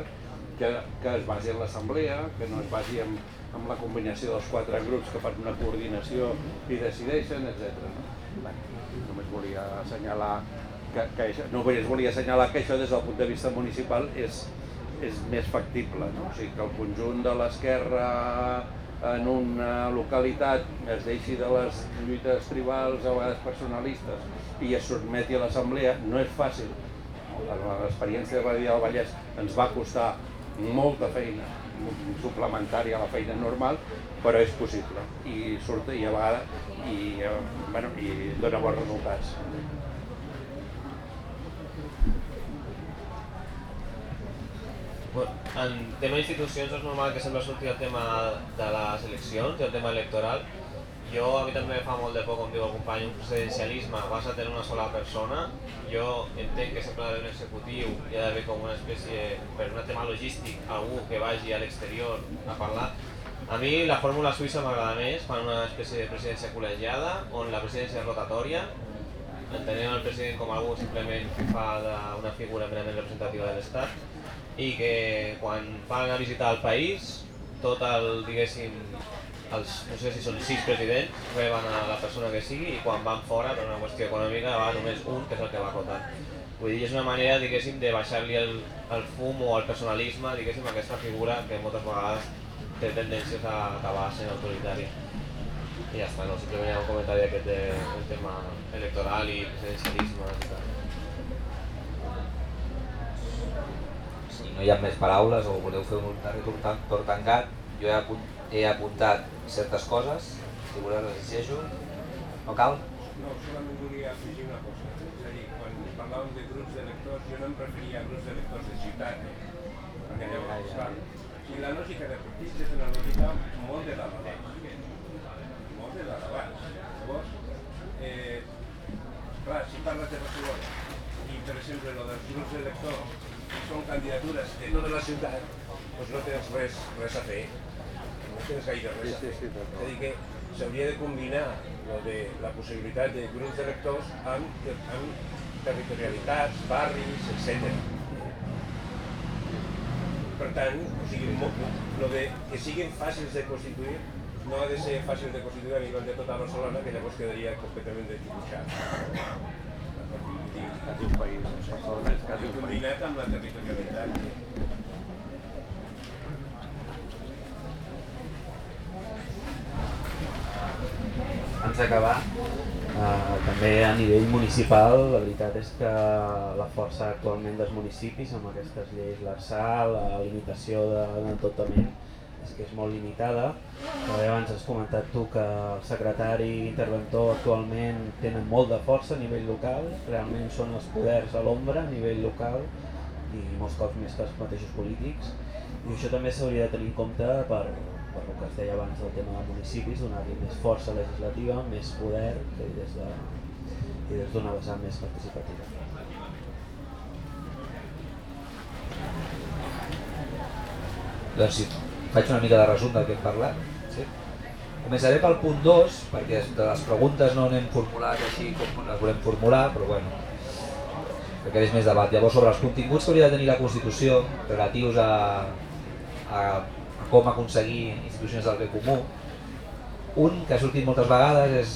que, que es basi en l'assemblea, que no es basi en, en la combinació dels quatre grups que fan una coordinació i decideixen, etc. Bé, només volia assenyalar que, que això, no volia assenyalar que això des del punt de vista municipal és, és més factible, no? o sigui que el conjunt de l'esquerra en una localitat es deixi de les lluites tribals, a vegades personalistes, i es sotmeti a l'assemblea, no és fàcil. L'experiència de Badia del Vallès ens va costar molta feina suplementària a la feina normal, però és possible i surt i a vegades i, eh, bueno, i dona bons resultats. en tema d'institucions és normal que sempre surti el tema de les eleccions i el tema electoral. Jo, a mi també fa molt de por, com diu el company, un presidencialisme basa en una sola persona. Jo entenc que sempre ha d'haver un executiu i ha d'haver com una espècie, per un tema logístic, algú que vagi a l'exterior a parlar. A mi la fórmula suïssa m'agrada més, fan una espècie de presidència col·legiada, on la presidència és rotatòria, entenem el president com algú simplement que fa una figura merament representativa de l'Estat, i que quan van a visitar el país, tot el, diguéssim, els, no sé si són sis presidents, reben a la persona que sigui i quan van fora, per una qüestió econòmica, va només un, que és el que va votar. Vull dir, és una manera, diguéssim, de baixar-li el, el fum o el personalisme, diguéssim, a aquesta figura que moltes vegades té tendències a acabar sent autoritària. I ja està, no? simplement hi ha un comentari aquest del tema electoral i presidencialisme i tal. no hi ha més paraules o voleu fer un torn tancat, jo he, apunt, he apuntat certes coses, si voleu les llegeixo. No cal? No, solament volia afegir una cosa. És a dir, quan parlàvem de grups de lectors, jo no em referia a grups de lectors de ciutat, eh? perquè llavors, clar, i la lògica de partits és una lògica molt de dalt. Molt de dalt. Llavors, eh, clar, si parles de Barcelona, i per exemple, el dels grups de lectors són candidatures de tota la ciutat, doncs no tens res, res a fer. No tens gaire res a fer. Sí, sí, sí, és a dir que s'hauria de combinar lo de la possibilitat de grups de lectors amb, amb territorialitats, barris, etc. Per tant, o sigui, lo de que siguin fàcils de constituir no ha de ser fàcil de constituir a nivell de tota Barcelona, que llavors quedaria completament desdibuixat quasi un país, sé, Barcelona és quasi un país. Combinat amb la territorialitat. Abans d'acabar, eh, també a nivell municipal, la veritat és que la força actualment dels municipis amb aquestes lleis l'ARSAL, la limitació de l'entontament, és que és molt limitada. També abans has comentat tu que el secretari interventor actualment tenen molt de força a nivell local, realment són els poders a l'ombra a nivell local i molts cops més que els mateixos polítics. I això també s'hauria de tenir en compte per, per que es deia abans del tema de municipis, donar-li més força legislativa, més poder i des de i vessant més participativa. Doncs sí, faig una mica de resum del que hem parlat. Sí? Començaré pel punt 2, perquè de les preguntes no n'hem formulat així com les volem formular, però bueno, que és més debat. Llavors, sobre els continguts que hauria de tenir la Constitució relatius a, a com aconseguir institucions del bé comú, Un que ha sortit moltes vegades és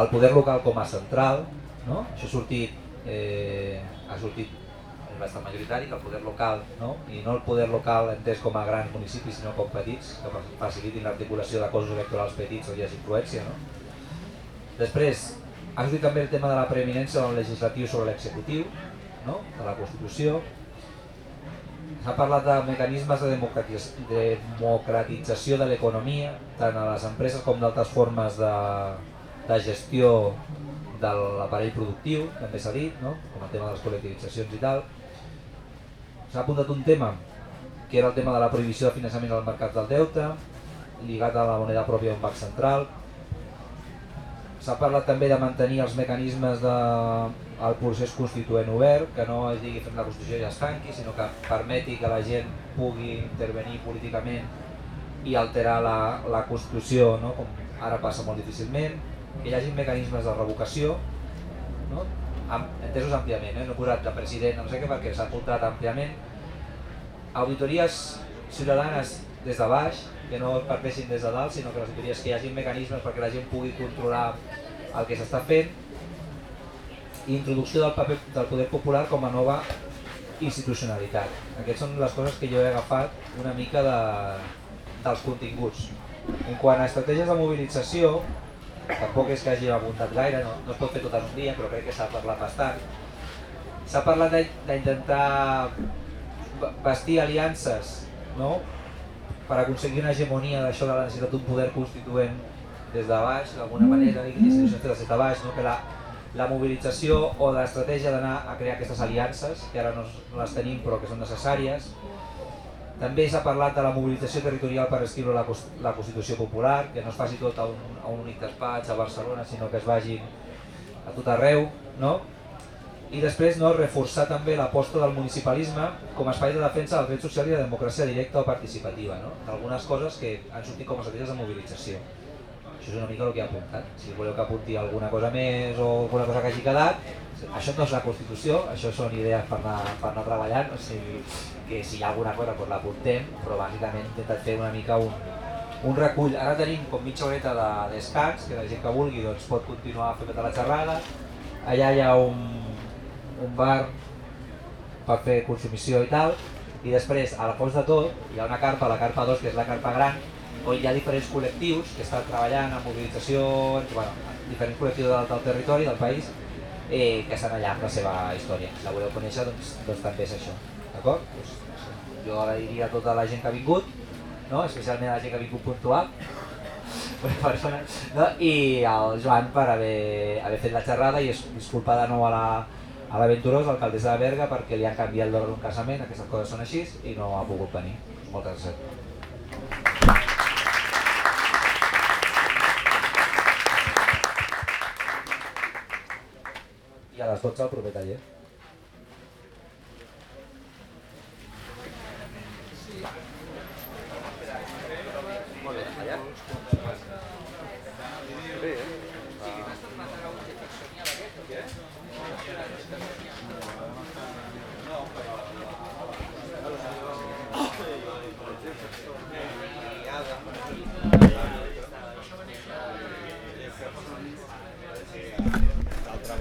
el poder local com a central, no? això ha sortit, eh, ha sortit bastant majoritari, que el poder local, no? i no el poder local entès com a grans municipis, sinó com petits, que facilitin l'articulació de cossos electorals petits on hi hagi influència. No? Després, ha sortit també el tema de la preeminència del legislatiu sobre l'executiu, no? de la Constitució. S'ha parlat de mecanismes de democratització de l'economia, tant a les empreses com d'altres formes de, de gestió de l'aparell productiu, també s'ha dit, no? com el tema de les col·lectivitzacions i tal s'ha apuntat un tema que era el tema de la prohibició de finançament al mercat del deute, lligat a la moneda pròpia d'un banc central. S'ha parlat també de mantenir els mecanismes del de, procés constituent obert, que no es digui fent la Constitució i es tanqui, sinó que permeti que la gent pugui intervenir políticament i alterar la, la Constitució, no? com ara passa molt difícilment, que hi hagi mecanismes de revocació, no? entesos àmpliament, eh? no he posat de president, no sé què, perquè s'ha apuntat àmpliament. Auditories ciutadanes des de baix, que no parteixin des de dalt, sinó que les auditories que hi hagi mecanismes perquè la gent pugui controlar el que s'està fent, i introducció del paper del poder popular com a nova institucionalitat. Aquestes són les coses que jo he agafat una mica de, dels continguts. En quant a estratègies de mobilització, tampoc és que hagi apuntat gaire, no, no es pot fer tot en un dia, però crec que s'ha parlat bastant. S'ha parlat d'intentar vestir aliances no? Per aconseguir una hegemonia d'això de la necessitat d'un poder constituent des de baix, d'alguna manera, i institucions des de baix, no? que la, la mobilització o l'estratègia d'anar a crear aquestes aliances, que ara no, no les tenim però que són necessàries, també s'ha parlat de la mobilització territorial per escriure la, la Constitució Popular, que no es faci tot a un, a un únic despatx a Barcelona, sinó que es vagi a tot arreu, no? I després no, reforçar també l'aposta del municipalisme com a espai de defensa del dret social i de democràcia directa o participativa, no? Algunes coses que han sortit com a estratègies de mobilització. Això és una mica el que he apuntat. Si voleu que apunti alguna cosa més o alguna cosa que hagi quedat, això no és la Constitució, això són idees per anar, per anar treballant, o sigui, que si hi ha alguna cosa doncs l'apuntem, però bàsicament intentat fer una mica un, un recull. Ara tenim com mitja horeta de descans, que la gent que vulgui doncs, pot continuar fent tota la xerrada. Allà hi ha un, un bar per fer consumició i tal, i després, a la fons de tot, hi ha una carpa, la carpa 2, que és la carpa gran, on hi ha diferents col·lectius que estan treballant en mobilització, bueno, diferents col·lectius del, del territori, del país, eh, que estan allà amb la seva història. Si la voleu conèixer, doncs, doncs també és això. D'acord? Pues, jo agrairia a tota la gent que ha vingut, no? especialment a la gent que ha vingut puntual, persona, no? i al Joan per haver, haver fet la xerrada i disculpar de nou a la, a l'aventurós, l'alcaldessa de Berga, perquè li han canviat l'hora d'un casament, aquestes coses són així, i no ha pogut venir. Moltes gràcies. I a les 12 el proper taller.